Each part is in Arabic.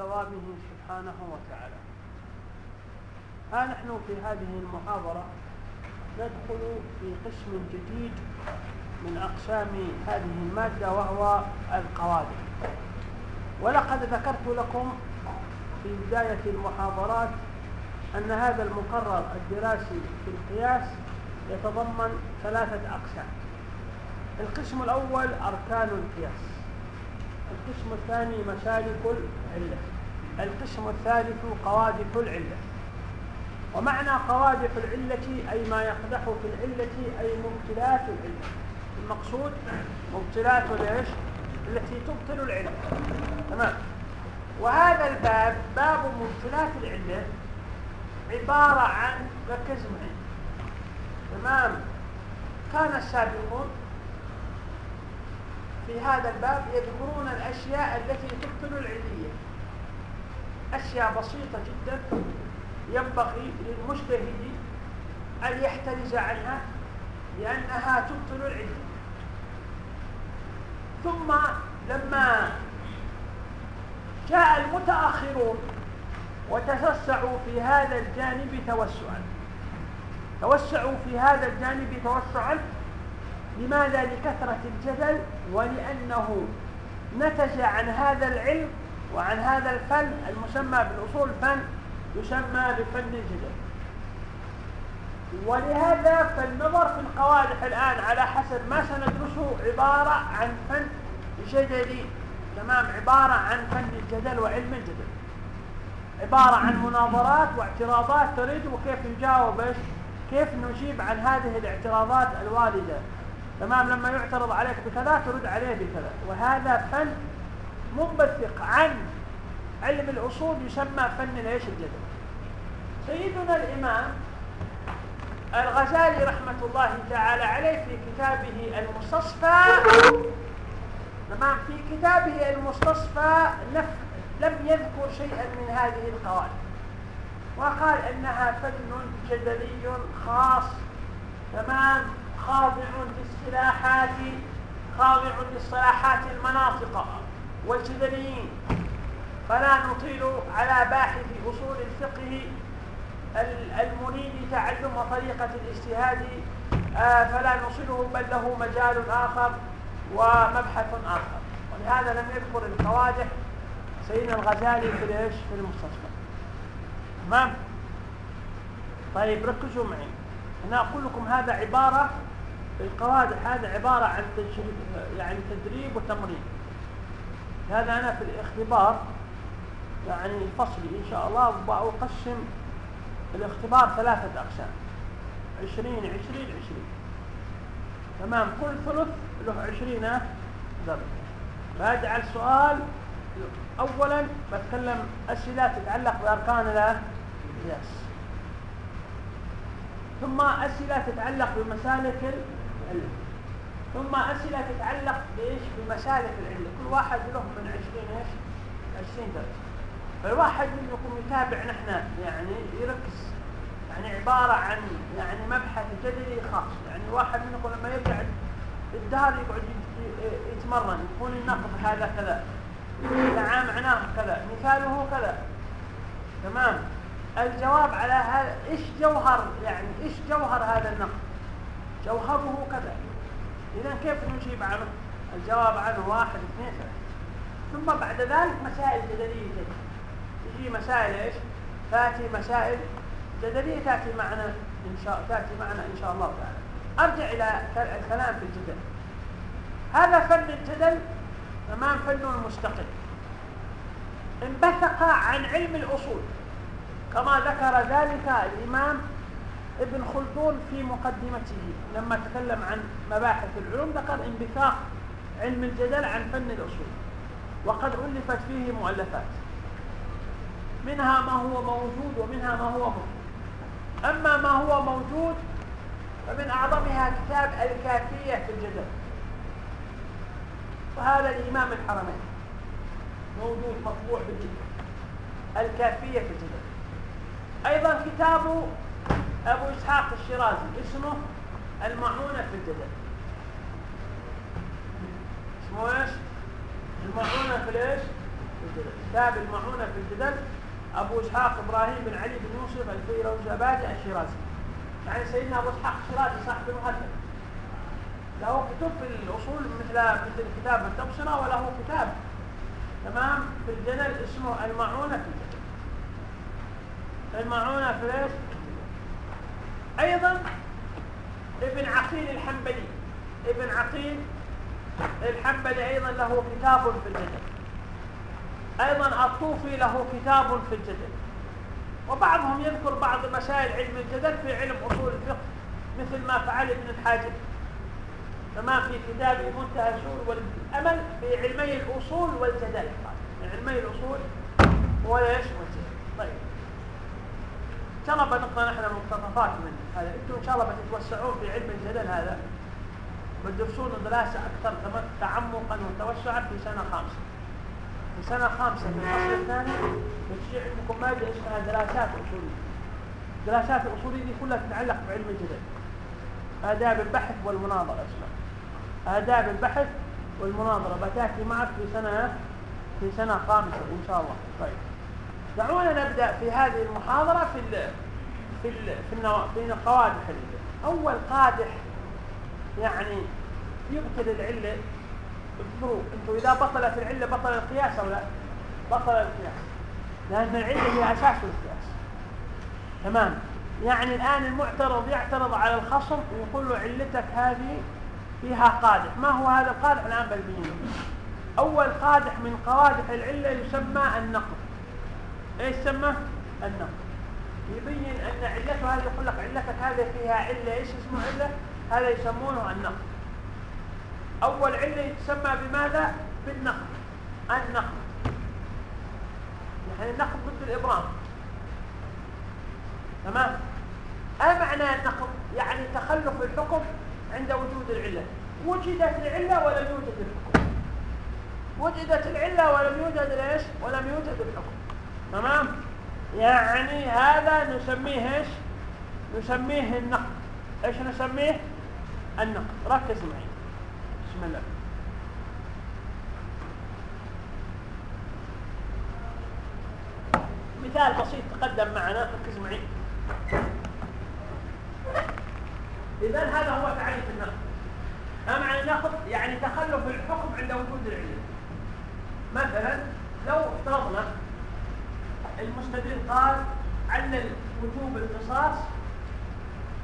ثوابه سبحانه وتعالى. ها نحن في هذه المحاضرة ندخل في قسم جديد من أقسام هذه المادة وهو القواعد. ولقد ذكرت لكم في بداية المحاضرات أن هذا المقرر الدراسي في القياس يتضمن ثلاثة أقسام. القسم الأول أركان القياس. القسم الثاني مسالك العلة. القسم الثالث قوادح العلة. ومعنى قوادح العلة أي ما يقدح في العلة أي مبتلات العلة. المقصود مبتلات ليش؟ التي تبطل العلة. تمام؟ وهذا الباب باب مبتلات العلة عبارة عن ركز معي تمام؟ كان السابقون في هذا الباب يذكرون الأشياء التي تبطل العلية. أشياء بسيطة جدا ينبغي للمجتهد أن يحترز عنها لأنها تبطل العلة ثم لما جاء المتأخرون وتوسعوا في هذا الجانب توسعا. توسعوا في هذا الجانب توسعا لماذا؟ لكثرة الجدل ولأنه نتج عن هذا العلم وعن هذا الفن المسمى بالأصول فن يسمى بفن الجدل. ولهذا فالنظر في القوادح الآن على حسب ما سندرسه عبارة عن فن جدلي. تمام؟ عبارة عن فن الجدل وعلم الجدل. عبارة عن مناظرات واعتراضات تريد وكيف يجاوب إيش؟ كيف نجيب عن هذه الاعتراضات الواردة تمام؟ لما يعترض عليك بكذا ترد عليه بكذا. وهذا فن منبثق عن علم الأصول يسمى فن إيش الجدل. سيدنا الإمام الغزالي رحمة الله تعالى عليه في كتابه المستصفى تمام في كتابه المستصفى لم يذكر شيئا من هذه القواعد. وقال إنها فن جدلي خاص تمام خاضع للصلاحات خاضع للصلاحات المناطق. والجدليين. فلا نطيل على باحث أصول الفقه المريد تعلم طريقة الاجتهاد آه، فلا نصله بل له مجال آخر ومبحث آخر. ولهذا لم يذكر القوادح سيدنا الغزالي في إيش في المستصفى تمام؟ طيب ركزوا معي. أنا أقول لكم هذا عبارة القوادح هذا عبارة عن يعني تدريب وتمرين. هذا أنا في الاختبار يعني فصلي إن شاء الله وأقسم الاختبار ثلاثة أقسام. 20 20 20 تمام كل ثلث له 20 درجة فاجعل سؤال اولا بتكلم أسئلة تتعلق بأركان القياس. ثم أسئلة تتعلق بمسالك العلم ثم أسئلة تتعلق بإيش؟ بمسالك العلم. كل واحد له من 20 إيش؟ 20 درجه فالواحد منكم يتابع نحن يعني يركز. يعني عبارة عن يعني مبحث جدلي خاص. يعني واحد منكم لما يرجع الدهر يقعد يتمرن. يكون النقض هذا كذا. العام معناه كذا. مثاله كذا. تمام؟ الجواب على هذا إيش جوهر يعني إيش جوهر هذا النقد جوهره كذا. إذا كيف نجيب عنه الجواب عنه واحد اثنين ثلاثة؟ ثم بعد ذلك مسائل جدلية تجي مسائل إيش؟ تأتي مسائل جدلية تأتي معنا إن شاء تأتي معنا إن شاء الله تعالى. أرجع إلى الكلام في الجدل. هذا فن الجدل تمام؟ فن مستقل. انبثق عن علم الأصول. كما ذكر ذلك الإمام ابن خلدون في مقدمته لما تكلم عن مباحث العلوم ذكر انبثاق علم الجدل عن فن الأصول وقد ألفت فيه مؤلفات. منها ما هو موجود ومنها ما هو موجود أما ما هو موجود فمن أعظمها كتاب الكافية في الجدل. وهذا الإمام الحرمين. موجود مطبوع بالجدل. الكافية في الجدل. أيضا كتاب أبو إسحاق الشيرازي اسمه المعونة في الجدل. اسمه إيش؟ المعونة في إيش؟ في الجدل. كتاب المعونة في الجدل أبو إسحاق إبراهيم بن علي بن يوسف الفيروزابادي الشيرازي. يعني سيدنا أبو إسحاق الشيرازي صاحب المهذب له كتب في الأصول مثل مثل كتاب التبصرة وله كتاب. تمام؟ في الجدل اسمه المعونة في الجدل. المعونة في إيش؟ أيضا ابن عقيل الحنبلي. ابن عقيل الحنبلي أيضا له كتاب في الجدل. أيضا الطوفي له كتاب في الجدل. وبعضهم يذكر بعض مسائل علم الجدل في علم أصول الفقه مثل ما فعل ابن الحاجب. تمام في كتاب منتهى الشؤون والأمل في علمي الأصول والجدل. من علمي الأصول والجدل طيب إن شاء الله بنقرأ نحن مقتطفات من هذا. أنتم إن شاء الله بتتوسعون في علم الجدل هذا. بتدرسون دراسة أكثر تعمقا وتوسعا في سنة خامسة. في سنة خامسة في الفصل الثاني بتجي عندكم مادة اسمها دراسات أصولية. دراسات الأصولية دي كلها تتعلق بعلم الجدل. آداب البحث والمناظرة اسمها. آداب البحث والمناظرة. بتأتي معك في سنة في سنة خامسة إن شاء الله. طيب. دعونا نبدأ في هذه المحاضرة في ال في ال في, النو... في قوادح أول قادح يعني يقتل العلة انظروا أنتم إذا بطلت العلة بطل القياس أو لا؟ بطل القياس. لأن العلة هي أساس القياس. تمام؟ يعني الآن المعترض يعترض على الخصم ويقول له علتك هذه فيها قادح. ما هو هذا القادح؟ الآن بنبينه أول قادح من قوادح العلة يسمى النقد. إيش يسمى؟ النقد يبين أن علته هذه يقول لك علتك هذه فيها علة إيش اسمه علة؟ هذا يسمونه النقد. أول علة يتسمى بماذا؟ بالنقد. النقد. يعني النقد ضد الإبرام. تمام؟ أي معنى النقد؟ يعني تخلف الحكم عند وجود العلة. وجدت العلة ولم يوجد الحكم. وجدت العلة ولم يوجد ليش؟ ولم يوجد الحكم. تمام؟ يعني هذا نسميه إيش؟ نسميه النقد. إيش نسميه؟ النقد. ركز معي. بسم الله. مثال بسيط تقدم معنا. ركز معي. اذا هذا هو تعريف النقد. ما معنى النقد؟ يعني تخلف الحكم عند وجود العلم. مثلا لو افترضنا المستدل قال علل وجوب القصاص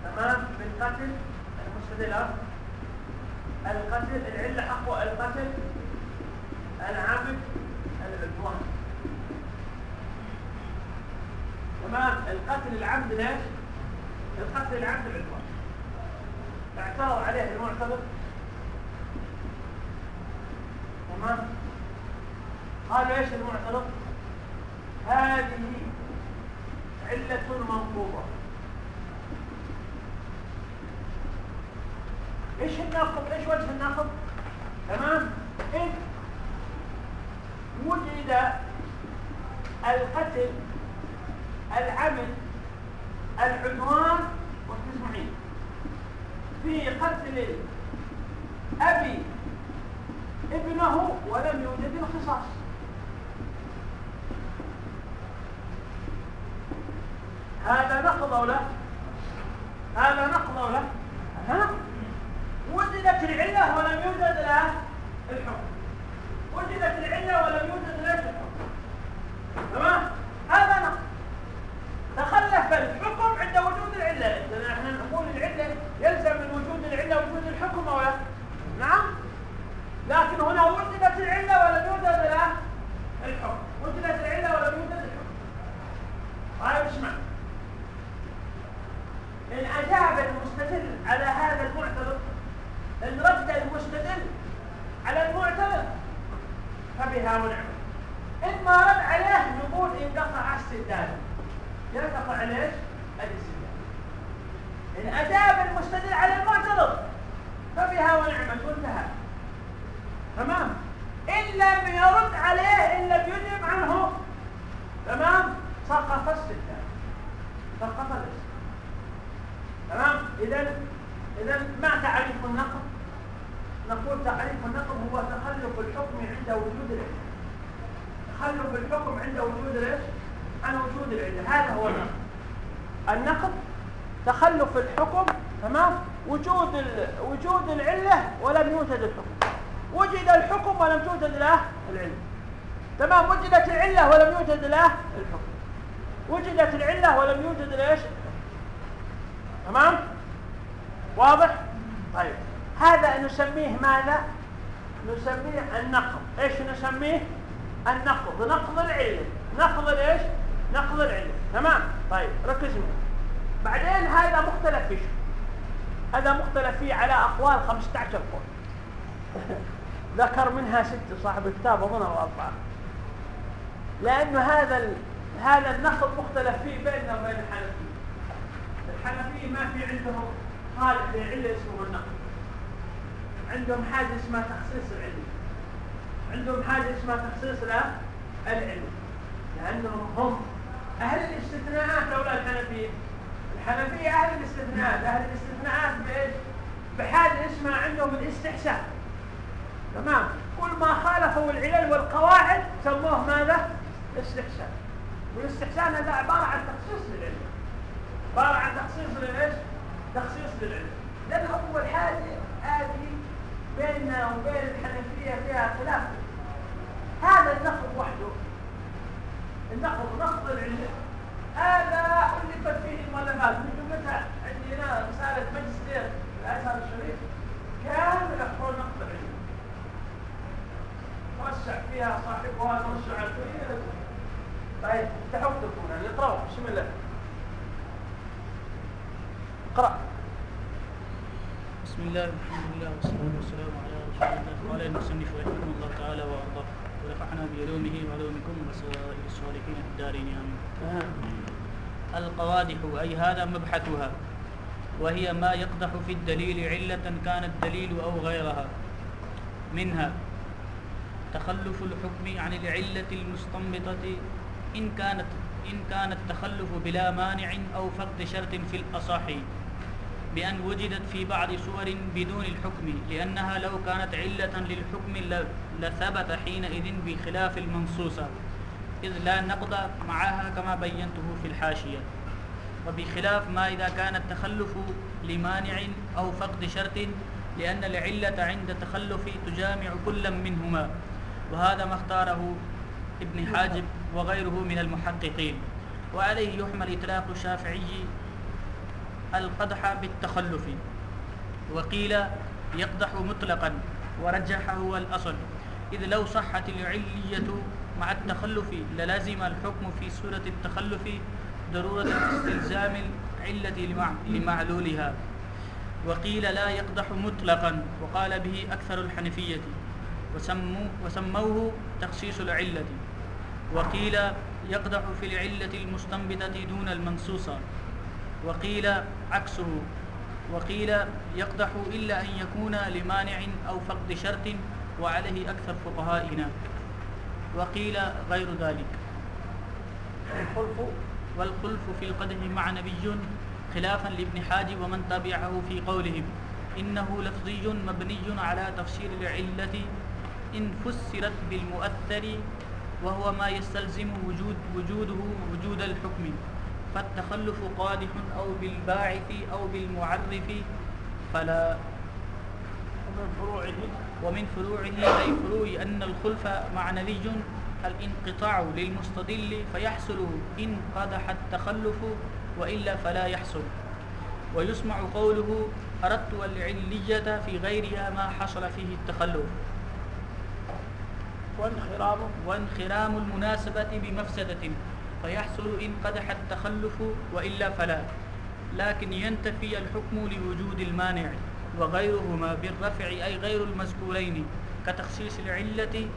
تمام بالقتل المستدل القتل العلة حق القتل العمد العدوان. تمام القتل العمد ليش؟ القتل العمد العدوان. اعترض عليه المعترض. تمام؟ قال إيش المعترض؟ هذه علة منقوبة. إيش الناقض إيش وجه الناقض تمام؟ ان وجد القتل العمل العدوان وتسمعين في قتل أبي ابنه ولم يوجد القصاص هذا نقض أو لا؟ هذا نقض أو لا؟ ها؟ وجدت العلة ولم يوجد لها الحكم. وجدت العلة ولم يوجد لها الحكم. تمام؟ هذا نقص تخلف الحكم عند وجود العلة إحنا نقول العلة يلزم من وجود العلة وجود الحكم ولا نعم لكن هنا وجدت العلة ولم يوجد لها الحكم وجدت العلة ولم يوجد الحكم طيب اسمع إن أجاب المستدل على هذا المعترض ان رد المستدل على المعترض فبها ونعم ان ما رد عليه نقول انقطع استدلال ينقطع ليش الاستدلال ان اجاب المستدل على المعترض فبها ونعمت وانتهى تمام ان لم يرد عليه ان لم يجب عنه تمام سقط الستة سقط الاستدلال تمام اذا اذا ما تعريف النقد نقول تعريف النقض هو تخلف الحكم عند وجود العلم الحكم عند وجود إيش؟ عن وجود العله هذا هو النقد النقد تخلف الحكم تمام وجود وجود العله ولم يوجد الحكم وجد الحكم ولم توجد له العله تمام وجدت العله ولم يوجد له الحكم وجدت العله ولم يوجد ليش تمام واضح طيب هذا نسميه ماذا نسميه النقض إيش نسميه النقض نقض العله نقض إيش نقض العله تمام طيب ركزوا بعدين هذا مختلف فيه هذا مختلف فيه على اقوال 15 قول ذكر منها ست صاحب الكتاب أظن أو اربعه لأنه هذا هذا النقض مختلف فيه بيننا وبين الحنفية. الحنفية ما في عندهم خالق لعله اسمه النقض عندهم حاجة اسمها تخصيص العلم. عندهم حاجة اسمها تخصيص العلم. لأنهم هم أهل الاستثناءات أولاد الحنفية؟ الحنفية أهل الاستثناءات. أهل الاستثناءات بإيش؟ بحاجة اسمها عندهم الاستحسان تمام؟ خالفوا العلل والقواعد سموه ماذا؟ استحسان والاستحسان هذا عبارة عن تخصيص للعلم. عبارة عن تخصيص للإيش؟ تخصيص للعلم. لأن اول حاجة هذه بيننا وبين الحنفية فيها خلاف. هذا النقد وحده. النقد نقد العلم الفت فيه المؤلفات من جملتها عندنا رساله ماجستير الازهر الشريف كامله حول نقد العلم توسع فيها صاحبها توسع كبير طيب افتحوا كتبكم اقرأوا بسم الله اقرأ بسم الله والحمد لله والصلاة والسلام على رسول الله. قال المصنف رحمه الله تعالى وأرضاه ونفعنا بعلومه وعلومكم وسائر الصالحين في الدارين. آمين. القوادح أي هذا مبحثها وهي ما يقدح في الدليل علة كان الدليل أو غيرها. منها تخلف الحكم عن العلة المستنبطة إن كانت إن كان التخلف بلا مانع أو فقد شرط في الأصح. بأن وجدت في بعض صور بدون الحكم لأنها لو كانت علة للحكم لثبت حينئذ بخلاف المنصوصة إذ لا نقض معها كما بينته في الحاشية. وبخلاف ما إذا كان التخلف لمانع أو فقد شرط لأن العلة عند التخلف تجامع كل منهما. وهذا ما اختاره ابن حاجب وغيره من المحققين. وعليه يحمل إطلاق الشافعي القدح بالتخلف. وقيل يقدح مطلقا ورجح هو الأصل. إذ لو صحت العلية مع التخلف للازم الحكم في سورة التخلف ضرورة استلزام العلة لمعلولها. وقيل لا يقدح مطلقا وقال به أكثر الحنفية. وسموه, وسموه تخصيص العلة. وقيل يقدح في العلة المستنبطة دون المنصوصة. وقيل عكسه وقيل يقدح إلا أن يكون لمانع أو فقد شرط وعليه أكثر فقهائنا. وقيل غير ذلك. الخلف والخلف في القدح مع نبي خلافا لابن حاجب ومن تبعه في قولهم. إنه لفظي مبني على تفسير العلة إن فسرت بالمؤثر وهو ما يستلزم وجود وجوده وجود الحكم. فالتخلف قادح أو بالباعث أو بالمعرف فلا ومن فروعه ومن فروعه أي فروع أن الخلف معنوي الانقطاع للمستدل فيحصل إن قدح التخلف وإلا فلا يحصل. ويسمع قوله أردت العلية في غيرها ما حصل فيه التخلف. وانخرام وانخرام المناسبة بمفسدة. فيحصل إن قدح التخلف وإلا فلا. لكن ينتفي الحكم لوجود المانع وغيرهما بالرفع أي غير المذكورين كتخصيص العلة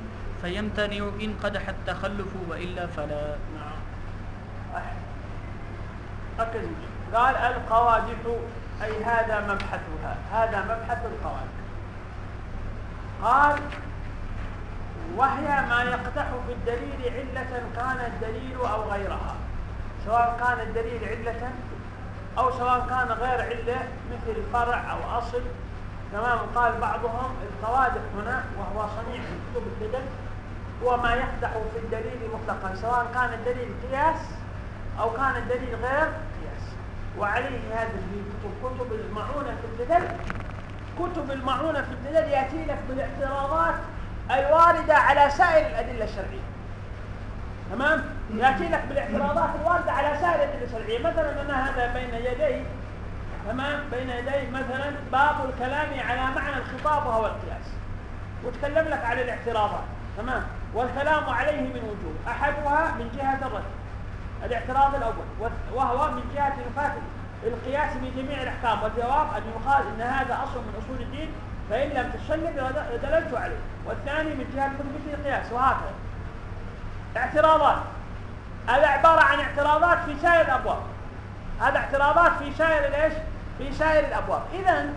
فيمتنع إن قدح التخلف وإلا فلا. نعم. قال القوادح أي هذا مبحثها. هذا مبحث القوادح. قال وهي ما يقدح في الدليل علة كان الدليل أو غيرها. سواء كان الدليل علة أو سواء كان غير علة مثل فرع أو أصل. تمام قال بعضهم القوادح هنا وهو صنيع من كتب البدل هو ما يقدح في الدليل مطلقا سواء كان الدليل قياس أو كان الدليل غير قياس. وعليه هذا في كتب المعونة في الدليل كتب المعونة في الدليل يأتي لك بالاعتراضات الواردة على سائر الأدلة الشرعية. تمام؟ يأتي لك بالاعتراضات الواردة على سائر الأدلة الشرعية. مثلا أنا هذا بين يدي تمام؟ بين يدي مثلا باب الكلام على معنى الخطاب وهو القياس وتكلم لك على الاعتراضات تمام؟ والكلام عليه من وجوه. أحدها من جهة الرد الاعتراض الأول. وهو من جهة نفاة القياس من جميع الأحكام. والجواب أن يقال إن هذا أصل من أصول الدين. فإن لم تشلل دللت عليه. والثاني من جهة تثبيت القياس وهكذا. اعتراضات. هذا عبارة عن اعتراضات في سائر الأبواب. هذا اعتراضات في سائر الايش في سائر الأبواب. اذا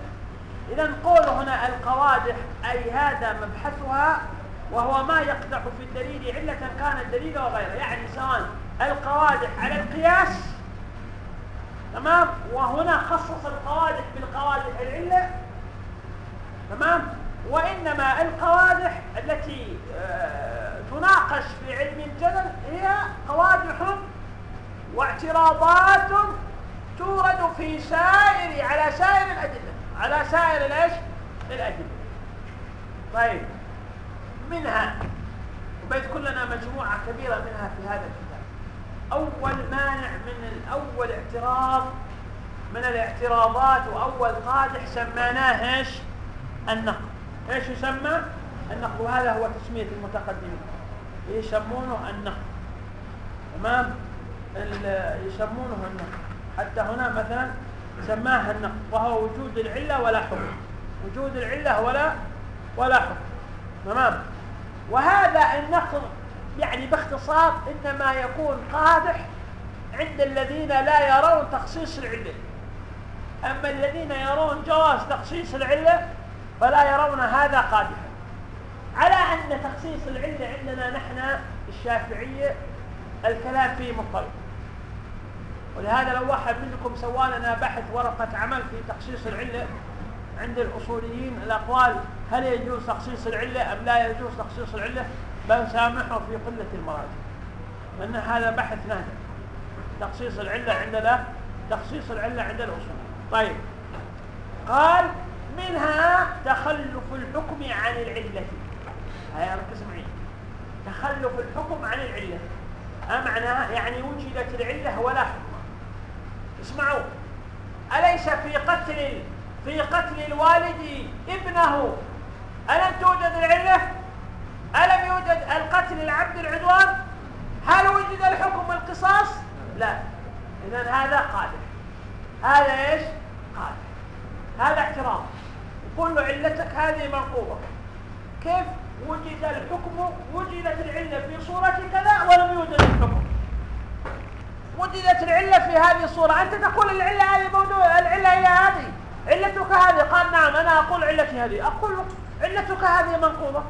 اذا قول هنا القوادح أي هذا مبحثها وهو ما يقدح في الدليل علة كان الدليل وغيره. يعني سواء القوادح على القياس؟ تمام؟ وهنا خصص القوادح بالقوادح العلة تمام؟ وإنما القوادح التي آه، تناقش في علم الجدل هي قوادح واعتراضات تورد في سائر على سائر الأدلة. على سائر الإيش؟ الأدلة. طيب منها وبيذكر لنا مجموعة كبيرة منها في هذا الكتاب. أول مانع من الأول اعتراض من الاعتراضات وأول قادح سميناه إيش؟ النقد إيش يسمى؟ النقد وهذا هو تسمية المتقدمين يسمونه النقد تمام؟ يسمونه النقد حتى هنا مثلا سماها النقد وهو وجود العلة ولا حكم. وجود العلة ولا ولا حكم. تمام؟ وهذا النقض يعني باختصار إنما يكون قادح عند الذين لا يرون تخصيص العلة. أما الذين يرون جواز تخصيص العلة فلا يرون هذا قادحا. على أن تخصيص العله عندنا نحن الشافعية الكلام فيه مضطرب. ولهذا لو واحد منكم سوى لنا بحث ورقة عمل في تخصيص العله عند الأصوليين الأقوال هل يجوز تخصيص العلة أم لا يجوز تخصيص العلة بنسامحه في قلة المراجع. لأن هذا بحث نادر. تخصيص العلة عندنا تخصيص العلة عند الأصول طيب. قال منها تخلف الحكم عن العلة. هيا ركز معي. تخلف الحكم عن العلة. معناها؟ يعني وجدت العلة ولا حكم. اسمعوا. أليس في قتل في قتل الوالد ابنه؟ ألم توجد العلة؟ ألم يوجد القتل العبد العدوان؟ هل وجد الحكم القصاص لا. إذا هذا قادح. هذا إيش؟ قادح. هذا اعتراض له علتك هذه منقوبة. كيف وجد الحكم؟ وجدت العلة في صورة كذا ولم يوجد الحكم. وجدت العلة في هذه الصورة. أنت تقول العلة هذه موضوع العلة هي هذه. علتك هذه. قال نعم أنا أقول علتي هذه. أقول علتك هذه منقوضة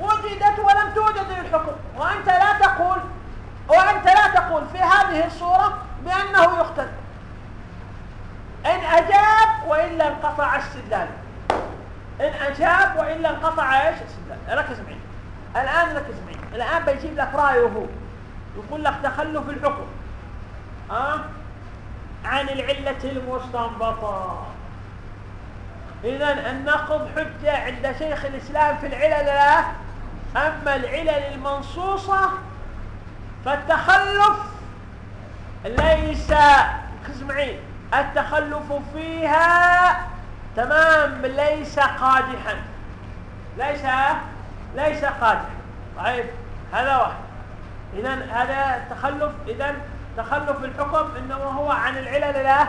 وجدت ولم توجد للحكم وأنت لا تقول وأنت لا تقول في هذه الصورة بأنه يقتل. إن أجاب وإلا انقطع السدال إن أجاب وإلا انقطع إيش؟ السدال ركز معي. الآن ركز معي. الآن بيجيب لك رأيه يقول لك تخلف الحكم. أه؟ عن العلة المستنبطة. إذا النقض حجة عند شيخ الإسلام في العلل لا أما العلل المنصوصة فالتخلف ليس. اسمعي التخلف فيها تمام ليس قادحا. ليس ليس قادحا. طيب هذا واحد. اذا هذا التخلف اذا تخلف الحكم انما هو عن العلل لا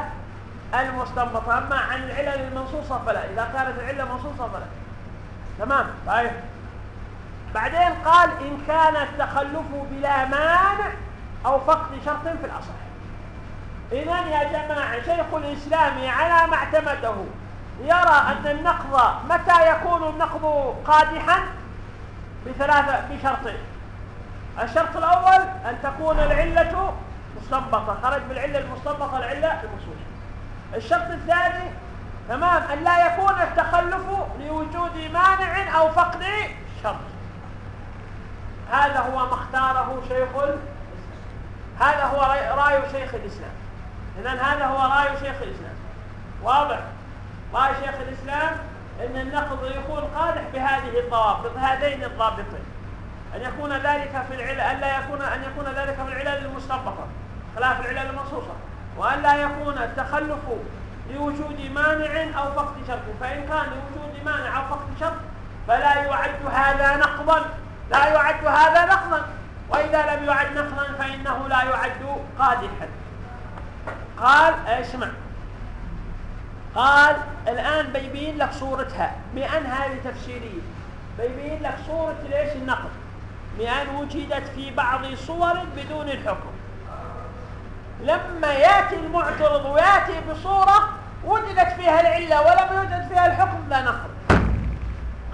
المستنبطه أما عن العلل المنصوصة فلا. إذا كانت العلة منصوصة فلا. تمام؟ طيب. بعدين قال إن كان التخلف بلا مانع أو فقد شرط في الأصح. اذا يا جماعة شيخ الإسلام على ما اعتمده. يرى أن النقض متى يكون النقض قادحا؟ بثلاثة بشرطين الشرط الأول أن تكون العلة مستنبطة خرج بالعلة المستنبطة العلة المصولة الشرط الثاني تمام أن لا يكون التخلف لوجود مانع أو فقد شرط. هذا هو ما اختاره شيخ الإسلام هذا هو رأي شيخ الإسلام. إذا هذا هو رأي شيخ الإسلام. واضح. رأي شيخ الإسلام أن النقض يكون قادح بهذه الضوابط هذين الضابطين. أن يكون ذلك في العلل أن لا يكون أن يكون ذلك في العلل المستنبطة خلاف العلل المنصوصة. وأن لا يكون التخلف لوجود مانع أو فقد شرط. فإن كان لوجود مانع أو فقد شرط فلا يعد هذا نقضا. لا يعد هذا نقضا. وإذا لم يعد نقضا فإنه لا يعد قادحا. قال اسمع. قال الآن بيبين لك صورتها. بأن هذه تفسيرية. بيبين لك صورة ليش النقض بأن وجدت في بعض صور بدون الحكم. لما يأتي المعترض ويأتي بصورة وجدت فيها العلة ولم يوجد فيها الحكم لا نقض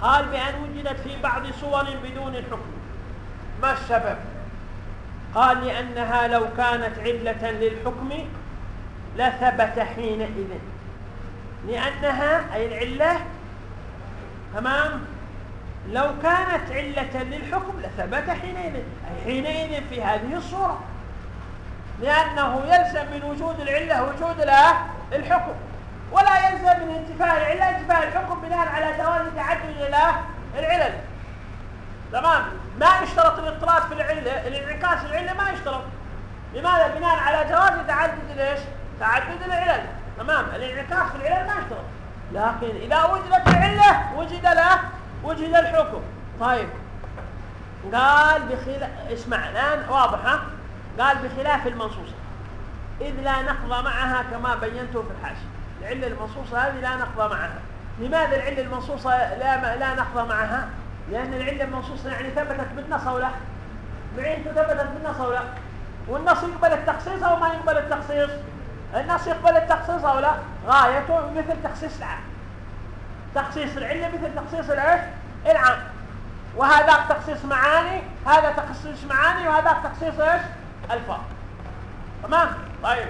قال بأن وجدت في بعض صور بدون الحكم. ما السبب؟ قال لأنها لو كانت علة للحكم لثبت حينئذ. لأنها أي العلة تمام؟ لو كانت علة للحكم لثبت حينئذ. أي حينئذ في هذه الصورة. لأنه يلزم من وجود العلة وجود الحكم. ولا يلزم من انتفاء العلة انتفاء الحكم بناء على جواز تعدد العلل. تمام؟ ما يشترط الاضطراد في العلة الانعكاس العلة ما يشترط. لماذا؟ بناء على جواز تعدد ليش؟ تعدد العلل. تمام. الانعكاس في العلل ما يشترط لكن إذا وجدت العلة وجد له وجد الحكم. طيب. قال بخلاف اسمع الآن واضح ها؟ قال بخلاف المنصوصة. إذ لا نقضى معها كما بينته في الحاشية. العلة المنصوصة هذه لا نقضى معها. لماذا العلة المنصوصة لا لا نقضى معها؟ لأن العلة المنصوصة يعني ثبتت بالنص أو لا؟ معين ثبتت بالنص أو لا؟ والنص يقبل التخصيص أو ما يقبل التخصيص؟ النص يقبل التخصيص أو لا؟ غايته مثل تخصيص العام. تخصيص العلة مثل تخصيص الايش العام. وهذا تخصيص معاني هذا تخصيص معاني وهذا تخصيص إيش؟ ألفاظ. تمام؟ طيب.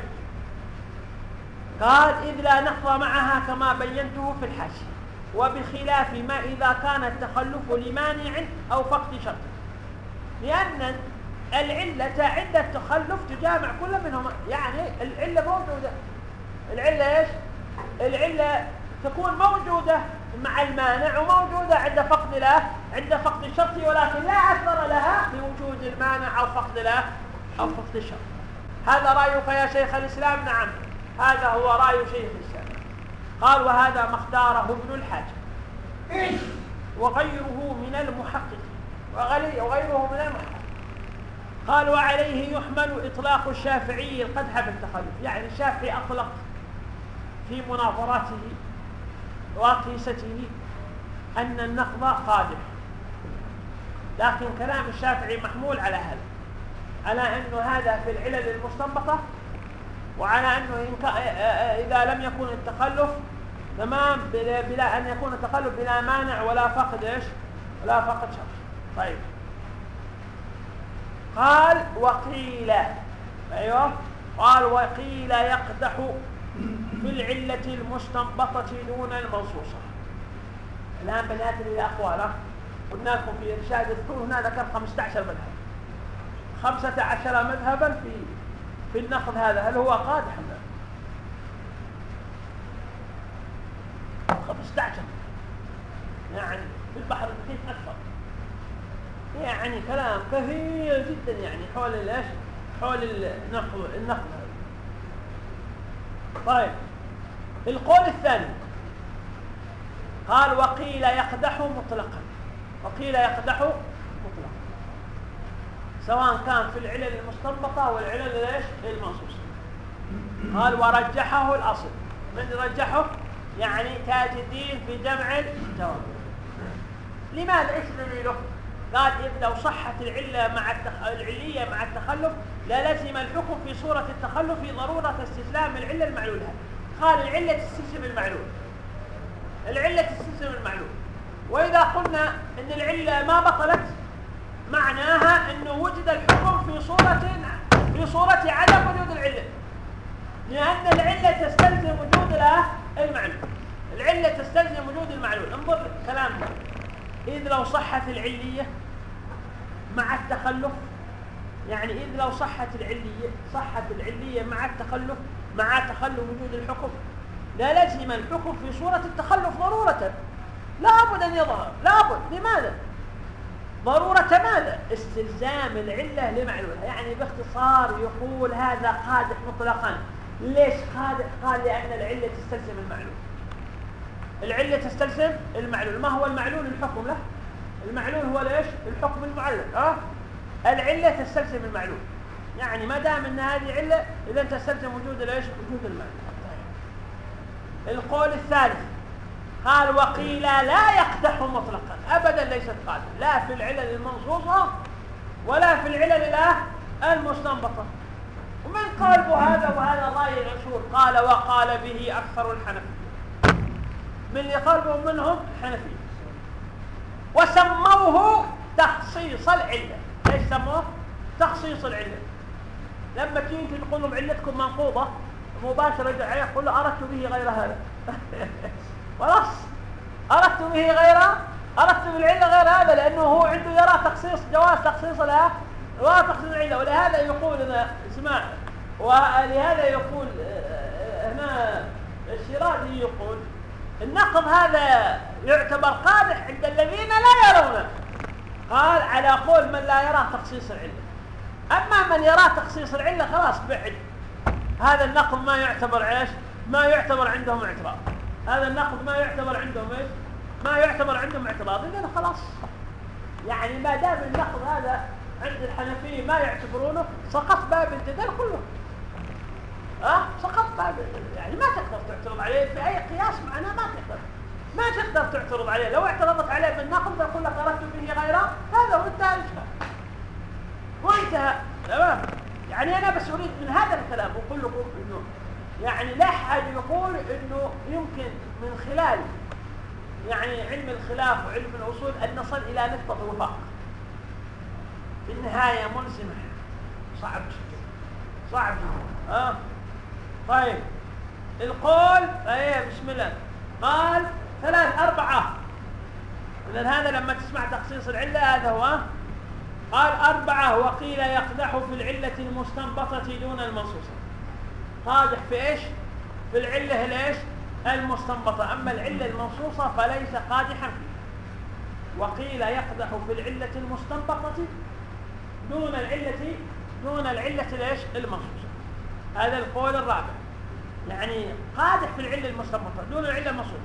قال إذ لا نقضى معها كما بينته في الحاشية وبخلاف ما إذا كان التخلف لمانع أو فقد شرط. لأن العلة عند التخلف تجامع كل منهما يعني العلة موجودة. العلة إيش؟ العلة تكون موجودة مع المانع وموجودة عند فقد له عند فقد الشرط ولكن لا أثر لها بوجود المانع أو فقد له أو فقد الشرط. هذا رأيك يا شيخ الإسلام؟ نعم. هذا هو رأي شيخ الإسلام. قال وهذا ما اختاره ابن الحاجب وغيره من المحقق وغيره من المحقق قال وعليه يحمل إطلاق الشافعي القدح بالتخلف. يعني الشافعي أطلق في مناظراته وقيسته أن النقض قادح. لكن كلام الشافعي محمول على هذا. على أنه هذا في العلل المستنبطة وعلى أنه إذا لم يكن التخلف تمام بلا, أن يكون التخلف بلا مانع ولا فقد إيش؟ ولا فقد شرط. طيب. قال وقيل. أيوه. قال وقيل يقدح في العلة المستنبطة دون المنصوصة. الآن بنات إلى أقواله. قلنا لكم في إرشاد الذكور هنا ذكر 15 مذهب. 15 مذهبا في في النقد هذا. هل هو قادح أم لا؟ 15 يعني في البحر المحيط أكثر. يعني كلام كثير جدا يعني حول الإيش؟ حول النقد النقد طيب. القول الثاني. قال وقيل يقدح مطلقا. وقيل يقدح مطلقا. سواء كان في العلل المستنبطة والعلل إيش المنصوصة قال ورجحه الأصل. من رجحه؟ يعني تاج الدين في جمع الجواب لماذا؟ إيش دليله؟ قال إذ لو صحت العلة مع التخ... العلية مع التخلف للزم الحكم في صورة التخلف ضرورة استسلام العلة المعلولة. قال العلة تستسلم المعلول. العلة تستسلم المعلول. وإذا قلنا أن العلة ما بطلت معناها أنه وجد الحكم في صورة في صورة عدم وجود العلة. لأن العلة تستلزم وجود المعلول. العلة تستلزم وجود المعلول. انظر كلامه إذ لو صحت العلية مع التخلف. يعني إذ لو صحت العلية صحت العلية مع التخلف مع تخلف وجود الحكم. لا لزم الحكم في صورة التخلف ضرورة. لابد أن يظهر. لابد. لماذا؟ ضرورة ماذا؟ استلزام العلة لمعلولها يعني باختصار يقول هذا قادح مطلقا. ليش قادح؟ قال لأن العلة تستلزم المعلول العلة تستلزم المعلول ما هو المعلول؟ الحكم له. المعلول هو ليش؟ الحكم المعلل آه العلة تستلزم المعلول يعني ما دام إن هذه علة اذا تستلزم وجود ليش؟ وجود المعلول القول الثالث قال وقيل لا يقدح مطلقا. ابدا ليست قادة لا في العلل المنصوصة ولا في العلل المستنبطة. ومن قال بهذا وهذا راي العشور قال وقال به أكثر الحنفية. من اللي قلبهم منهم الحنفيه وسموه تخصيص العلة. إيش سموه؟ تخصيص العلة. لما تيجي تقول لهم علتكم منقوضة مباشرة يرجع يقول أردت به غير هذا. خلاص. أردت به غير أردت بالعلة غير هذا لأنه هو عنده يرى تخصيص جواز تخصيص لها وتخصيص العلة. ولهذا يقول أنا اسمع ولهذا يقول آه، آه، هنا الشيرازي يقول النقض هذا يعتبر قادح عند الذين لا يرونه. قال على قول من لا يرى تخصيص العلة أما من يرى تخصيص العلة خلاص بعد. هذا النقض ما يعتبر إيش؟ ما يعتبر عندهم اعتراض. هذا النقض ما يعتبر عندهم إيش؟ ما يعتبر عندهم اعتراض. اذا خلاص. يعني ما دام النقض هذا عند الحنفية ما يعتبرونه سقط باب الجدل كله. ها سقط يعني ما تقدر تعترض عليه في أي قياس معناه ما تقدر. ما تقدر تعترض عليه. لو اعترضت عليه بالنقل بقول لك أردت به غيره هذا هو الاشكال وانتهى تمام؟ يعني أنا بس أريد من هذا الكلام أقول لكم إنه يعني لا أحد يقول إنه يمكن من خلال يعني علم الخلاف وعلم الأصول أن نصل إلى نقطة الوفاق. في النهاية ملزمه صعب جدا. صعب جدا. آه؟ طيب. القول إيه بسم الله. قال ثلاث أربعة. إذن هذا لما تسمع تخصيص العلة هذا هو قال أربعة وقيل يقدح في العلة المستنبطة دون المنصوصة قادح في إيش؟ في العلة الإيش؟ المستنبطة. أما العلة المنصوصة فليس قادحا. فيها وقيل يقدح في العلة المستنبطة دون العلة دون العلة الإيش؟ المنصوصة هذا القول الرابع. يعني قادح في العلة المستنبطة دون العلة المنصوصة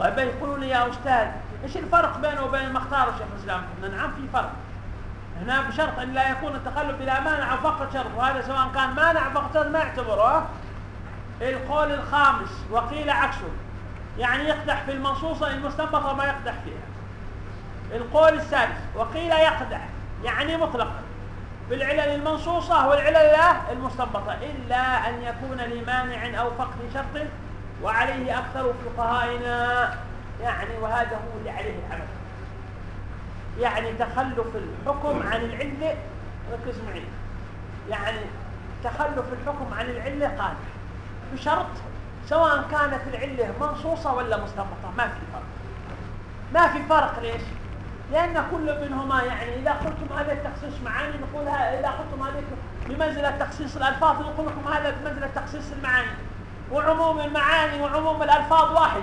طيب يقولون يا أستاذ إيش الفرق بينه وبين المختار وشيخ الإسلام؟ نعم في فرق. هنا بشرط أن لا يكون التخلف إلى مانع أو فقط شرط وهذا سواء كان مانع فقط شرط ما يعتبره القول الخامس وقيل عكسه. يعني يقدح في المنصوصة المستنبطة ما يقدح فيها. القول السادس وقيل يقدح يعني مطلقا. في العلل المنصوصة والعلل المستنبطة إلا أن يكون لمانع أو فقد شرط وعليه أكثر فقهائنا يعني وهذا هو اللي عليه العمل يعني تخلف الحكم عن العلة ركز معي. يعني تخلف الحكم عن العلة قادح بشرط سواء كانت العلة منصوصة ولا مستنبطة ما في فرق. ما في فرق ليش؟ لأن كل منهما يعني إذا قلتم هذا التخصيص معاني نقول إذا قلتم هذا بمنزلة تخصيص الألفاظ نقول لكم هذا بمنزلة تخصيص المعاني. وعموم المعاني وعموم الألفاظ واحد.